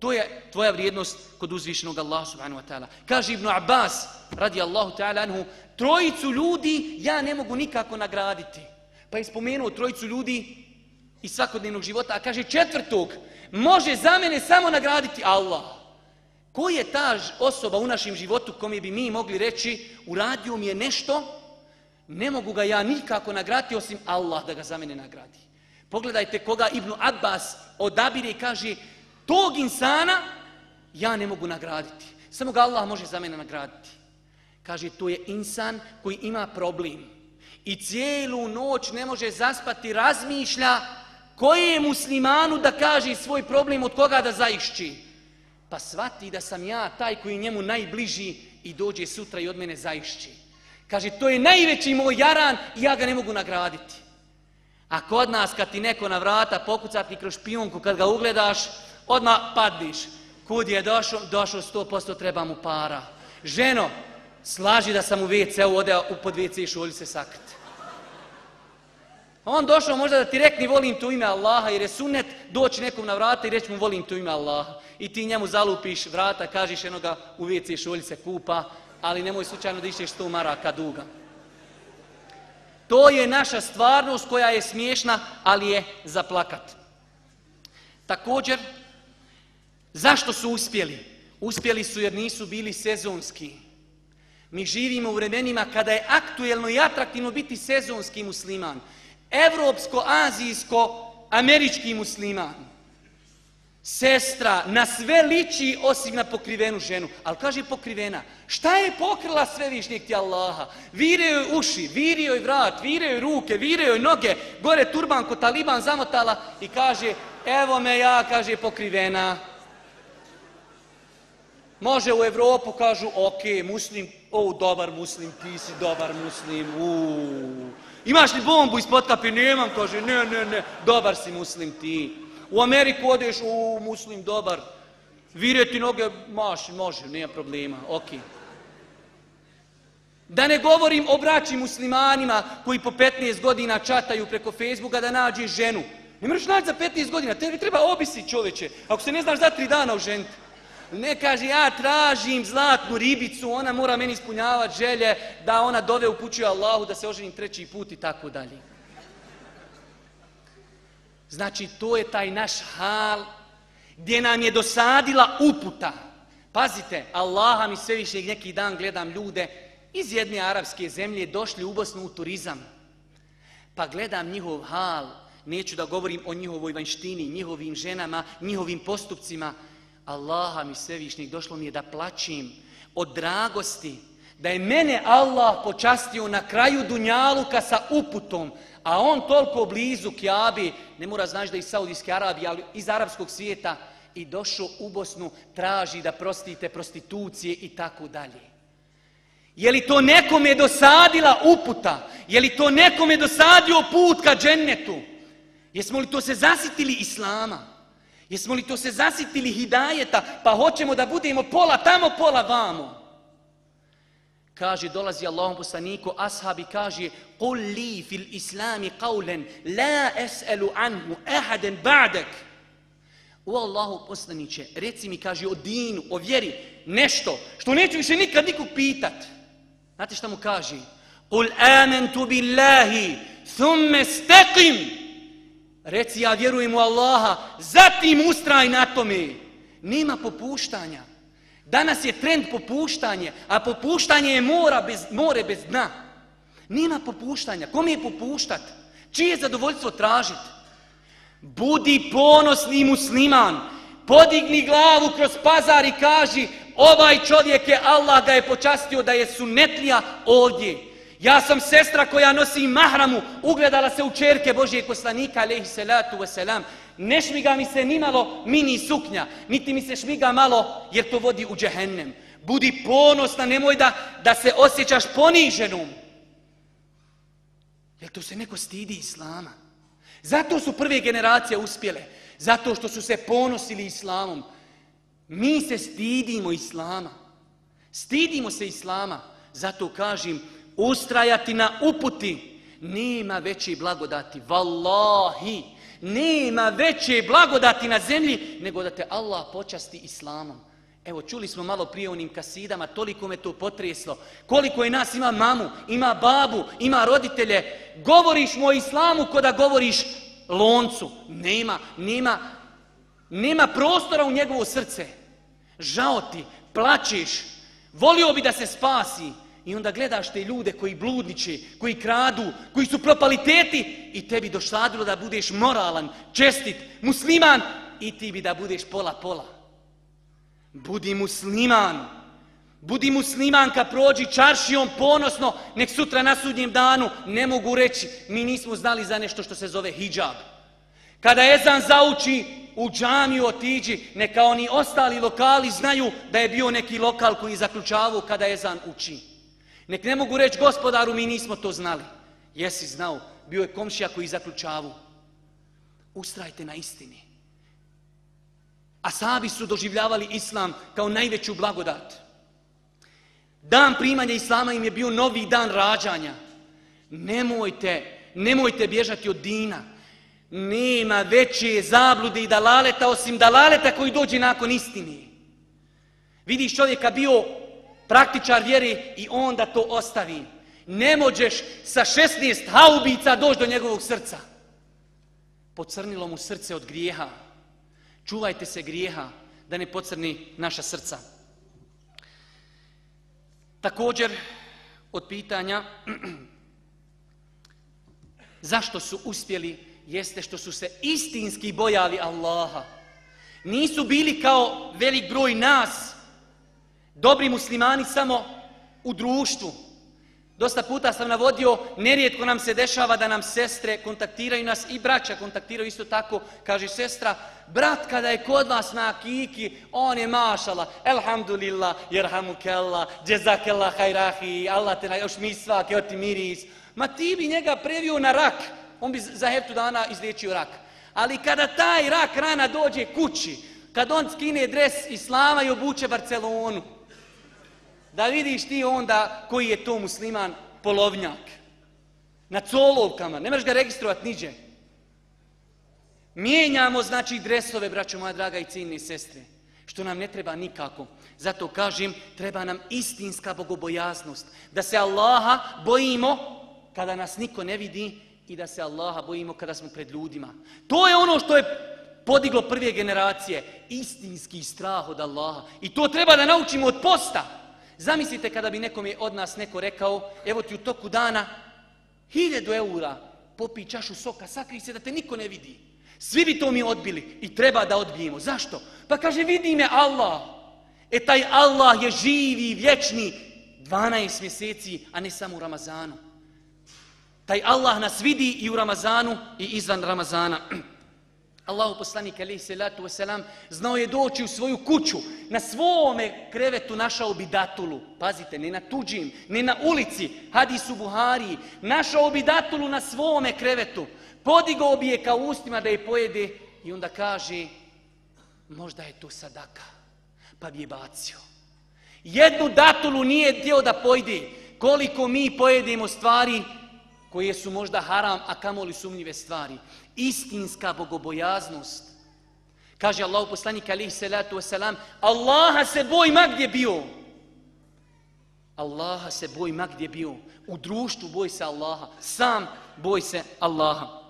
To je tvoja vrijednost kod uzvišenog Allaha subhanahu wa ta'ala. Kaže Ibn Abbas, radi Allahu ta'ala anhu, trojicu ljudi ja ne mogu nikako nagraditi. Pa je spomenuo trojicu ljudi iz svakodnevnog života, a kaže četvrtog, može za mene samo nagraditi Allah. Ko je ta osoba u našem životu kome bi mi mogli reći, uradio mi je nešto, ne mogu ga ja nikako nagraditi osim Allah da ga za mene nagradi. Pogledajte koga Ibn Abbas odabire i kaže, tog insana ja ne mogu nagraditi. Samo ga Allah može za mene nagraditi. Kaže, to je insan koji ima problem. I cijelu noć ne može zaspati, razmišlja koji je muslimanu da kaže svoj problem od koga da zaišći. Pa svati da sam ja taj koji njemu najbliži i dođe sutra i od mene zaišći. Kaže, to je najveći moj jaran i ja ga ne mogu nagraditi. A kod nas kad ti neko na vrata pokucati kroz špionku, kad ga ugledaš, odmah padniš. Kud je došao? Došao sto posto, treba mu para. Ženo, slaži da sam u WC-u, ode u pod WC i šolji se sakrit. On došao možda da ti rekni volim tu ime Allaha jer je sunet doći nekom na vrata i reći mu volim tu ime Allaha. I ti njemu zalupiš vrata, kažeš jednoga u WC i šolji se kupa, ali nemoj slučajno da išeš sto maraka duga. To je naša stvarnost koja je smiješna, ali je zaplakat. Također, Zašto su uspjeli? Uspjeli su jer nisu bili sezonski. Mi živimo u vremenima kada je aktuelno i atraktivno biti sezonski musliman. Evropsko-azijsko-američki musliman. Sestra na sve liči osim na pokrivenu ženu. Ali kaže pokrivena. Šta je pokrila svevišnjeg ti Allaha? Virio je uši, virio je vrat, virio je ruke, virio je noge. Gore turban ko taliban zamotala i kaže evo me ja, kaže pokrivena. Može u Evropu, kažu, ok, muslim, o, dobar muslim, ti si dobar muslim, u. Imaš li bombu ispod kapi? Nemam, kaže, ne, ne, ne, dobar si muslim ti. U Ameriku odeš, u, muslim, dobar. Vireti noge, maš, može, nema problema, ok. Da ne govorim o braći muslimanima koji po 15 godina čataju preko Facebooka da nađe ženu. Ne moraš naći za 15 godina, tebi treba obisi čoveče, ako se ne znaš za tri dana u ženti. Ne kaže, ja tražim zlatnu ribicu, ona mora meni ispunjavati želje da ona dove upućuje Allahu da se oženim treći put i tako dalje. Znači, to je taj naš hal gdje nam je dosadila uputa. Pazite, Allaha mi sve više neki dan gledam ljude iz jedne arapske zemlje došli u Bosnu u turizam. Pa gledam njihov hal, neću da govorim o njihovoj vanštini, njihovim ženama, njihovim postupcima, Allaha mi svevišnjeg došlo mi je da plaćim od dragosti, da je mene Allah počastio na kraju Dunjaluka sa uputom, a on toliko blizu Kjabi, ne mora znaš da iz Saudijske Arabije, ali iz arapskog svijeta, i došao u Bosnu, traži da prostite prostitucije i tako dalje. Je li to nekome dosadila uputa? Je li to nekome dosadio put ka džennetu? Jesmo li to se zasitili Islama? Jesmo li to se zasitili hidajeta, pa hoćemo da budemo pola tamo, pola vamo? Kaže, dolazi Allahom poslaniku, ashabi kaže, قل لي في الإسلام قولا لا أسأل عنه أحدا بعدك U Allahu poslaniće, reci mi, kaže, o dinu, o vjeri, nešto, što neću više nikad nikog pitat. Znate šta mu kaže? قل آمنت billahi, ثم استقم Reci ja vjerujem u Allaha, zatim ustraj na tome. Nema popuštanja. Danas je trend popuštanje, a popuštanje je mora bez, more bez dna. Nema popuštanja. Kom je popuštat? Čije zadovoljstvo tražit? Budi ponosni musliman. Podigni glavu kroz pazar i kaži ovaj čovjek je Allah ga je počastio da je sunetlija ovdje. Ja sam sestra koja nosi mahramu, ugledala se u čerke Božijeg poslanika, alaihi salatu wasalam. Ne šmiga mi se ni malo mini suknja, niti mi se šmiga malo jer to vodi u džehennem. Budi ponosna, nemoj da, da se osjećaš poniženom. Jer to se neko stidi islama. Zato su prve generacije uspjele. Zato što su se ponosili islamom. Mi se stidimo islama. Stidimo se islama. Zato kažem, ustrajati na uputi nema veće blagodati. Wallahi, nema veće blagodati na zemlji nego da te Allah počasti islamom. Evo, čuli smo malo prije onim kasidama, toliko me to potreslo. Koliko je nas ima mamu, ima babu, ima roditelje. Govoriš mu o islamu ko da govoriš loncu. Nema, nema, nema prostora u njegovo srce. Žao ti, plaćeš, volio bi da se spasi. I onda gledaš te ljude koji bludniče, koji kradu, koji su propaliteti i tebi došladilo da budeš moralan, čestit, musliman i ti bi da budeš pola-pola. Budi musliman. Budi musliman kad prođi čaršijom ponosno, nek sutra na sudnjem danu ne mogu reći mi nismo znali za nešto što se zove hijab. Kada Ezan zauči u džamiju otiđi, neka oni ostali lokali znaju da je bio neki lokal koji zaključavao kada Ezan uči. Nek ne mogu reći gospodaru mi nismo to znali. Jesi znao, bio je komšija koji zaključavu. Ustrajte na istini. Asabi su doživljavali islam kao najveću blagodat. Dan primanja islama im je bio novi dan rađanja. Nemojte, nemojte bježati od dina. Nema veće zablude i dalaleta osim dalaleta koji dođe nakon istine. Vidiš čovjeka bio praktičar vjeri i onda to ostavi. Ne možeš sa 16 haubica doći do njegovog srca. Pocrnilo mu srce od grijeha. Čuvajte se grijeha da ne pocrni naša srca. Također, od pitanja zašto su uspjeli jeste što su se istinski bojali Allaha. Nisu bili kao velik broj nas, dobri muslimani samo u društvu, Dosta puta sam navodio, nerijetko nam se dešava da nam sestre kontaktiraju nas i braća kontaktiraju isto tako. Kaže sestra, brat kada je kod vas na kiki, on je mašala, elhamdulillah, jerhamukella, džezakella, hajrahi, Allah te na još mi svake, oti miris. Ma ti bi njega previo na rak, on bi za heftu dana izliječio rak. Ali kada taj rak rana dođe kući, kad on skine dres islama i obuče Barcelonu, da vidiš ti onda koji je to musliman polovnjak. Na colovkama, ne možeš ga registrovati niđe. Mijenjamo, znači, dresove, braćo moja draga i ciljne sestre, što nam ne treba nikako. Zato kažem, treba nam istinska bogobojaznost, da se Allaha bojimo kada nas niko ne vidi i da se Allaha bojimo kada smo pred ljudima. To je ono što je podiglo prve generacije, istinski strah od Allaha. I to treba da naučimo od posta. Zamislite kada bi nekom je od nas neko rekao, evo ti u toku dana, hiljedu eura, popi čašu soka, sakri se da te niko ne vidi. Svi bi to mi odbili i treba da odbijemo. Zašto? Pa kaže, vidi me Allah. E taj Allah je živi, vječni, 12 mjeseci, a ne samo u Ramazanu. Taj Allah nas vidi i u Ramazanu i izvan Ramazana. Allahu poslanik alejhi salatu vesselam znao je doći u svoju kuću, na svome krevetu našao bi datulu. Pazite, ne na tuđim, ne na ulici, hadis u Buhari, našao bi datulu na svome krevetu. Podigao bi je ka ustima da je pojede i onda kaže možda je to sadaka, pa bi je bacio. Jednu datulu nije htio da pojde. Koliko mi pojedemo stvari koje su možda haram, a kamoli sumnjive stvari istinska bogobojaznost. Kaže Allah poslanik alihi salatu wasalam, Allaha se boj ma gdje bio. Allaha se boj ma gdje bio. U društvu boj se Allaha. Sam boj se Allaha.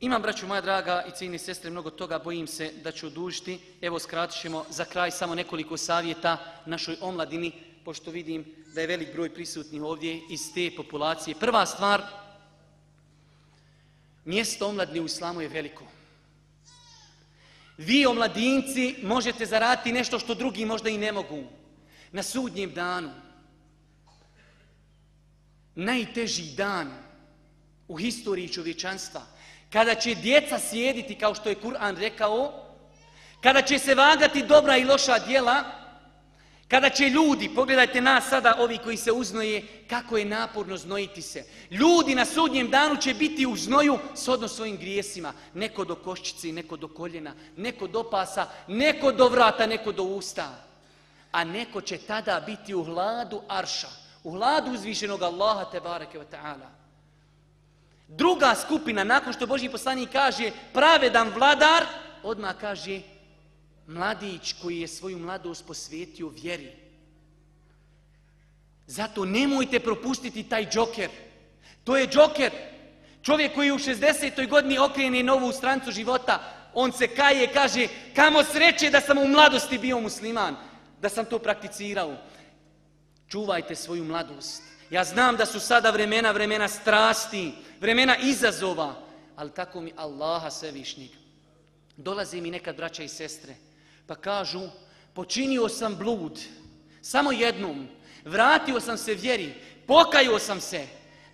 Imam, braću moja draga i cijeni sestre, mnogo toga bojim se da ću odužiti. Evo, skratit ćemo za kraj samo nekoliko savjeta našoj omladini, pošto vidim da je velik broj prisutnih ovdje iz te populacije. Prva stvar, Mjesto omladne u islamu je veliko. Vi, omladinci, možete zaraditi nešto što drugi možda i ne mogu. Na sudnjem danu. Najteži dan u historiji čovječanstva. Kada će djeca sjediti, kao što je Kur'an rekao, kada će se vagati dobra i loša djela, kada će ljudi, pogledajte nas sada, ovi koji se uznoje, kako je naporno znojiti se. Ljudi na sudnjem danu će biti u znoju s odno svojim grijesima. Neko do koščice, neko do koljena, neko do pasa, neko do vrata, neko do usta. A neko će tada biti u hladu arša, u hladu uzvišenog Allaha te bareke wa ta'ala. Druga skupina, nakon što Boži poslanik kaže pravedan vladar, odmah kaže mladić koji je svoju mladost posvetio vjeri. Zato nemojte propustiti taj džoker. To je džoker. Čovjek koji u 60. godini okrene novu strancu života, on se kaje, kaže, kamo sreće da sam u mladosti bio musliman, da sam to prakticirao. Čuvajte svoju mladost. Ja znam da su sada vremena, vremena strasti, vremena izazova, ali tako mi Allaha svevišnjeg. Dolaze mi nekad braća i sestre, pa kažu, počinio sam blud, samo jednom, vratio sam se vjeri, pokajio sam se,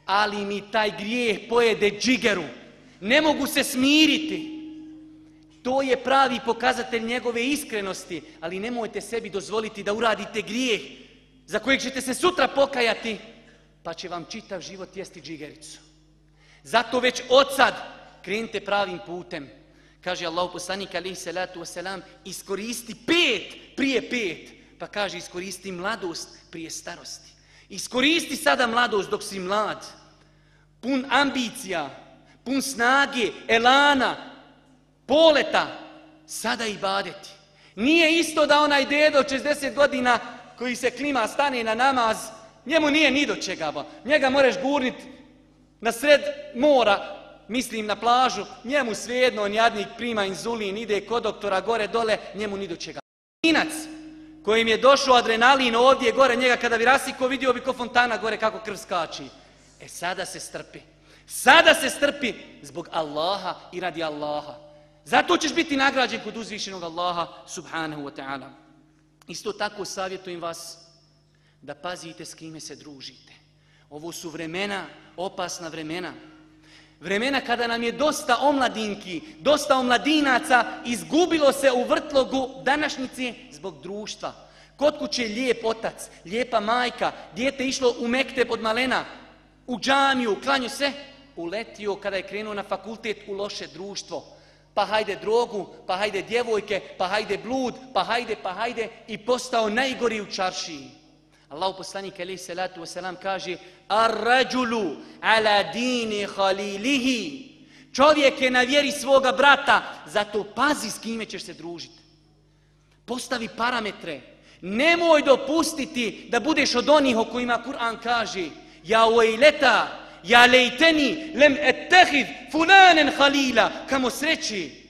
ali mi taj grijeh pojede džigeru, ne mogu se smiriti. To je pravi pokazatelj njegove iskrenosti, ali nemojte sebi dozvoliti da uradite grijeh za kojeg ćete se sutra pokajati, pa će vam čitav život jesti džigericu. Zato već od sad krenite pravim putem. Kaže Allah poslanik alihi salatu wasalam, iskoristi pet prije pet. Pa kaže iskoristi mladost prije starosti. Iskoristi sada mladost dok si mlad. Pun ambicija, pun snage, elana, poleta. Sada i badeti. Nije isto da onaj dedo 60 godina koji se klima stane na namaz, njemu nije ni do čega. Ba. Njega moraš gurnit na sred mora, mislim na plažu, njemu svejedno, on jadnik prima inzulin, ide kod doktora gore dole, njemu ni do čega. Inac, kojim je došao adrenalin ovdje gore njega, kada bi rasiko vidio bi ko fontana gore kako krv skači. E sada se strpi. Sada se strpi zbog Allaha i radi Allaha. Zato ćeš biti nagrađen kod uzvišenog Allaha subhanahu wa ta'ala. Isto tako savjetujem vas da pazite s kime se družite. Ovo su vremena, opasna vremena. Vremena kada nam je dosta omladinki, dosta omladinaca izgubilo se u vrtlogu današnjice zbog društva. Kod kuće lijep otac, lijepa majka, dijete išlo u mekte pod malena, u džamiju, klanju se, uletio kada je krenuo na fakultet u loše društvo. Pa hajde drogu, pa hajde djevojke, pa hajde blud, pa hajde, pa hajde i postao najgori u čaršiji. Allah poslanik alejhi salatu vesselam kaže "Ar-rajulu ala dini khalilihi." Čovjek je na vjeri svoga brata, zato pazi s kime ćeš se družiti. Postavi parametre. Nemoj dopustiti da budeš od onih o kojima Kur'an kaže Ja ujleta, ja lejteni, lem ettehid fulanen halila. Kamo sreći.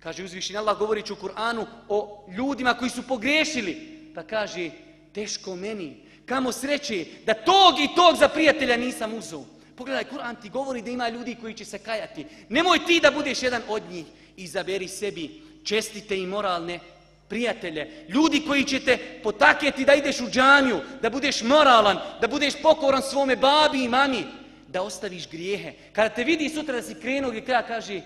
Kaže uzvišeni Allah govorići u Kur'anu o ljudima koji su pogrešili. Pa kaže, teško meni, kamo sreće da tog i tog za prijatelja nisam uzao. Pogledaj, Kur'an ti govori da ima ljudi koji će se kajati. Nemoj ti da budeš jedan od njih. Izaberi sebi čestite i moralne prijatelje. Ljudi koji će te potakjeti da ideš u džamiju, da budeš moralan, da budeš pokoran svome babi i mami, da ostaviš grijehe. Kada te vidi sutra da si krenuo i kada kaže,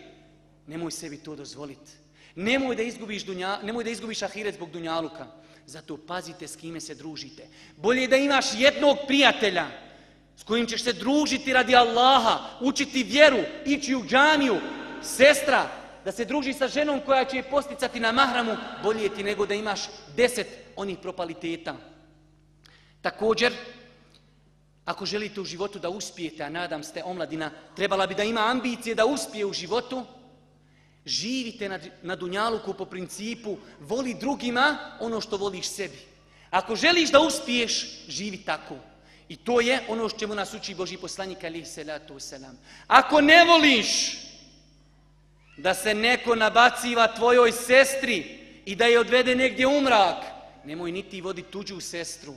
nemoj sebi to dozvoliti. Nemoj da izgubiš, dunja, nemoj da izgubiš ahiret zbog dunjaluka. Zato pazite s kime se družite. Bolje da imaš jednog prijatelja s kojim ćeš se družiti radi Allaha, učiti vjeru, ići u džamiju, sestra, da se druži sa ženom koja će je posticati na mahramu, bolje ti nego da imaš deset onih propaliteta. Također, ako želite u životu da uspijete, a nadam ste omladina, trebala bi da ima ambicije da uspije u životu, živite na, na Dunjaluku po principu voli drugima ono što voliš sebi. Ako želiš da uspiješ, živi tako. I to je ono što ćemo nas uči Boži poslanik alih salatu wasalam. Ako ne voliš da se neko nabaciva tvojoj sestri i da je odvede negdje u mrak, nemoj niti vodi tuđu sestru.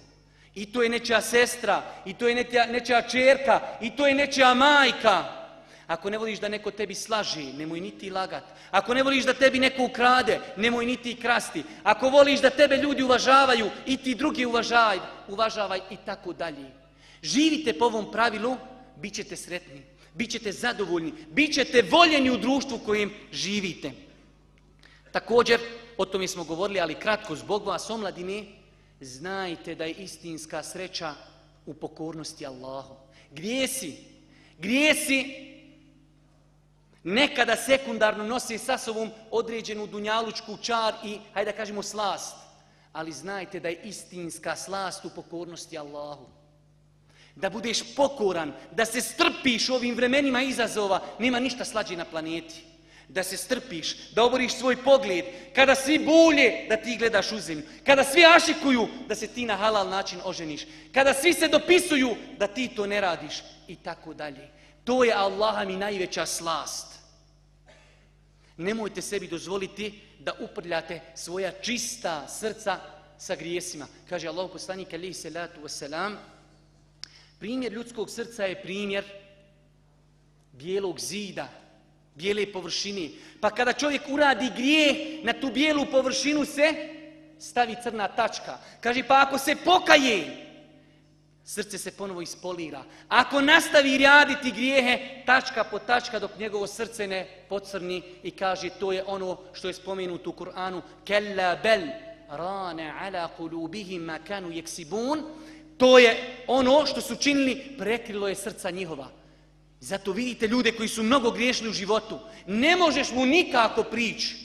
I to je nečija sestra, i to je nečija, nečija čerka, i to je nečija majka. Ako ne voliš da neko tebi slaži, nemoj niti lagat. Ako ne voliš da tebi neko ukrade, nemoj niti krasti. Ako voliš da tebe ljudi uvažavaju i ti drugi uvažaj, uvažavaj i tako dalje. Živite po ovom pravilu, bit ćete sretni, bit ćete zadovoljni, bit ćete voljeni u društvu kojim živite. Također, o tome smo govorili, ali kratko, zbog vas omladine, znajte da je istinska sreća u pokornosti Allahu. Grijesi, grijesi nekada sekundarno nosi sa sobom određenu dunjalučku čar i, hajde da kažemo, slast. Ali znajte da je istinska slast u pokornosti Allahu. Da budeš pokoran, da se strpiš ovim vremenima izazova, nema ništa slađe na planeti. Da se strpiš, da oboriš svoj pogled, kada svi bulje, da ti gledaš u zemlju. Kada svi ašikuju, da se ti na halal način oženiš. Kada svi se dopisuju, da ti to ne radiš i tako dalje. To je Allaha mi najveća slast. Nemojte sebi dozvoliti da uprljate svoja čista srca sa grijesima. Kaže Allah poslanik alaihi salatu wasalam, primjer ljudskog srca je primjer bijelog zida, bijele površini. Pa kada čovjek uradi grije, na tu bijelu površinu se stavi crna tačka. Kaže, pa ako se pokaje, srce se ponovo ispolira. Ako nastavi raditi grijehe, tačka po tačka, dok njegovo srce ne pocrni i kaže, to je ono što je spomenuto u Kur'anu, kella bel rane ala kulubihim ma kanu jeksibun, to je ono što su činili, prekrilo je srca njihova. Zato vidite ljude koji su mnogo griješili u životu, ne možeš mu nikako prići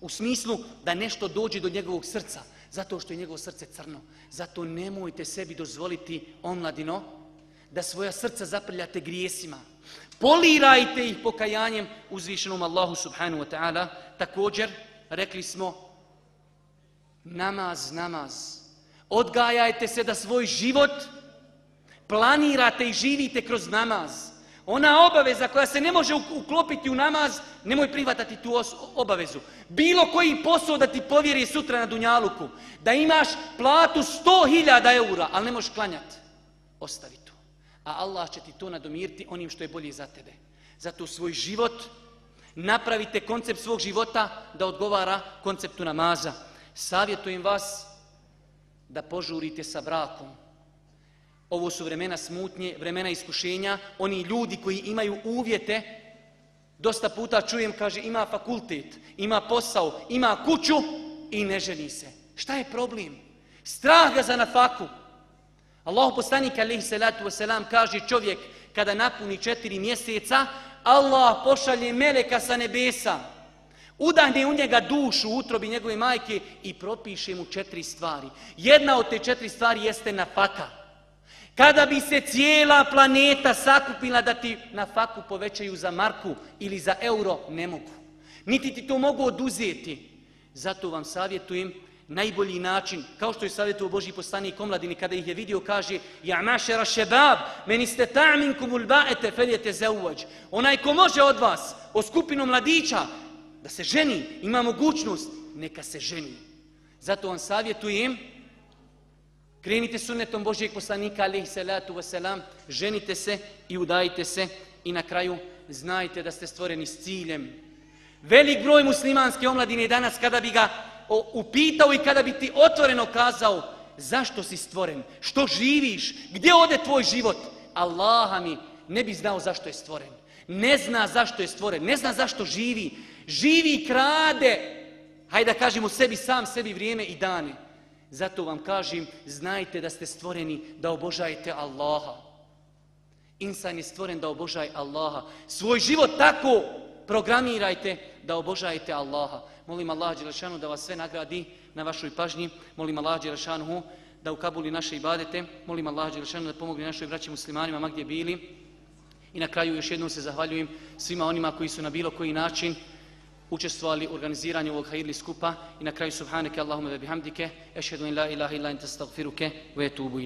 u smislu da nešto dođe do njegovog srca. Zato što je njegovo srce crno. Zato nemojte sebi dozvoliti, omladino, da svoja srca zaprljate grijesima. Polirajte ih pokajanjem uzvišenom Allahu subhanu wa ta'ala. Također, rekli smo, namaz, namaz. Odgajajte se da svoj život planirate i živite kroz namaz. Ona obaveza koja se ne može uklopiti u namaz, nemoj prihvatati tu obavezu. Bilo koji posao da ti povjeri sutra na Dunjaluku, da imaš platu 100.000 eura, ali ne možeš klanjati, ostavi to. A Allah će ti to nadomiriti onim što je bolje za tebe. Zato svoj život, napravite koncept svog života da odgovara konceptu namaza. Savjetujem vas da požurite sa brakom, Ovo su vremena smutnje, vremena iskušenja. Oni ljudi koji imaju uvjete, dosta puta čujem, kaže, ima fakultet, ima posao, ima kuću i ne ženi se. Šta je problem? Strah ga za nafaku. Allahu poslanik alaihi salatu wasalam kaže čovjek kada napuni četiri mjeseca, Allah pošalje meleka sa nebesa, udahne u njega dušu u utrobi njegove majke i propiše mu četiri stvari. Jedna od te četiri stvari jeste nafaka. Kada bi se cijela planeta sakupila da ti na faku povećaju za marku ili za euro, ne mogu. Niti ti to mogu oduzeti. Zato vam savjetujem najbolji način, kao što je savjetuo Boži poslanik omladini, kada ih je vidio, kaže Ja mašera šebab, meni ste ta'min kumul ba'ete, feljete zeuvađ. Onaj ko može od vas, o skupinu mladića, da se ženi, ima mogućnost, neka se ženi. Zato vam savjetujem, Krenite sunnetom Božijeg poslanika, alaihi salatu wasalam, ženite se i udajite se i na kraju znajte da ste stvoreni s ciljem. Velik broj muslimanske omladine danas kada bi ga upitao i kada bi ti otvoreno kazao zašto si stvoren, što živiš, gdje ode tvoj život, Allaha mi ne bi znao zašto je stvoren. Ne zna zašto je stvoren, ne zna zašto živi. Živi i krade, hajde da kažemo sebi sam, sebi vrijeme i dane. Zato vam kažem, znajte da ste stvoreni da obožajete Allaha. Insan je stvoren da obožaje Allaha. Svoj život tako programirajte da obožajete Allaha. Molim Allah Đelešanu da vas sve nagradi na vašoj pažnji. Molim Allah Đelešanu da ukabuli naše ibadete. Molim Allah Đelešanu da pomogne našoj braći muslimanima ma gdje bili. I na kraju još jednom se zahvaljujem svima onima koji su na bilo koji način učestvovali u organiziranju ovog hajirli skupa i na kraju subhaneke Allahumma ve bihamdike ešhedu in la ilaha illa ente stagfiruke ve etubu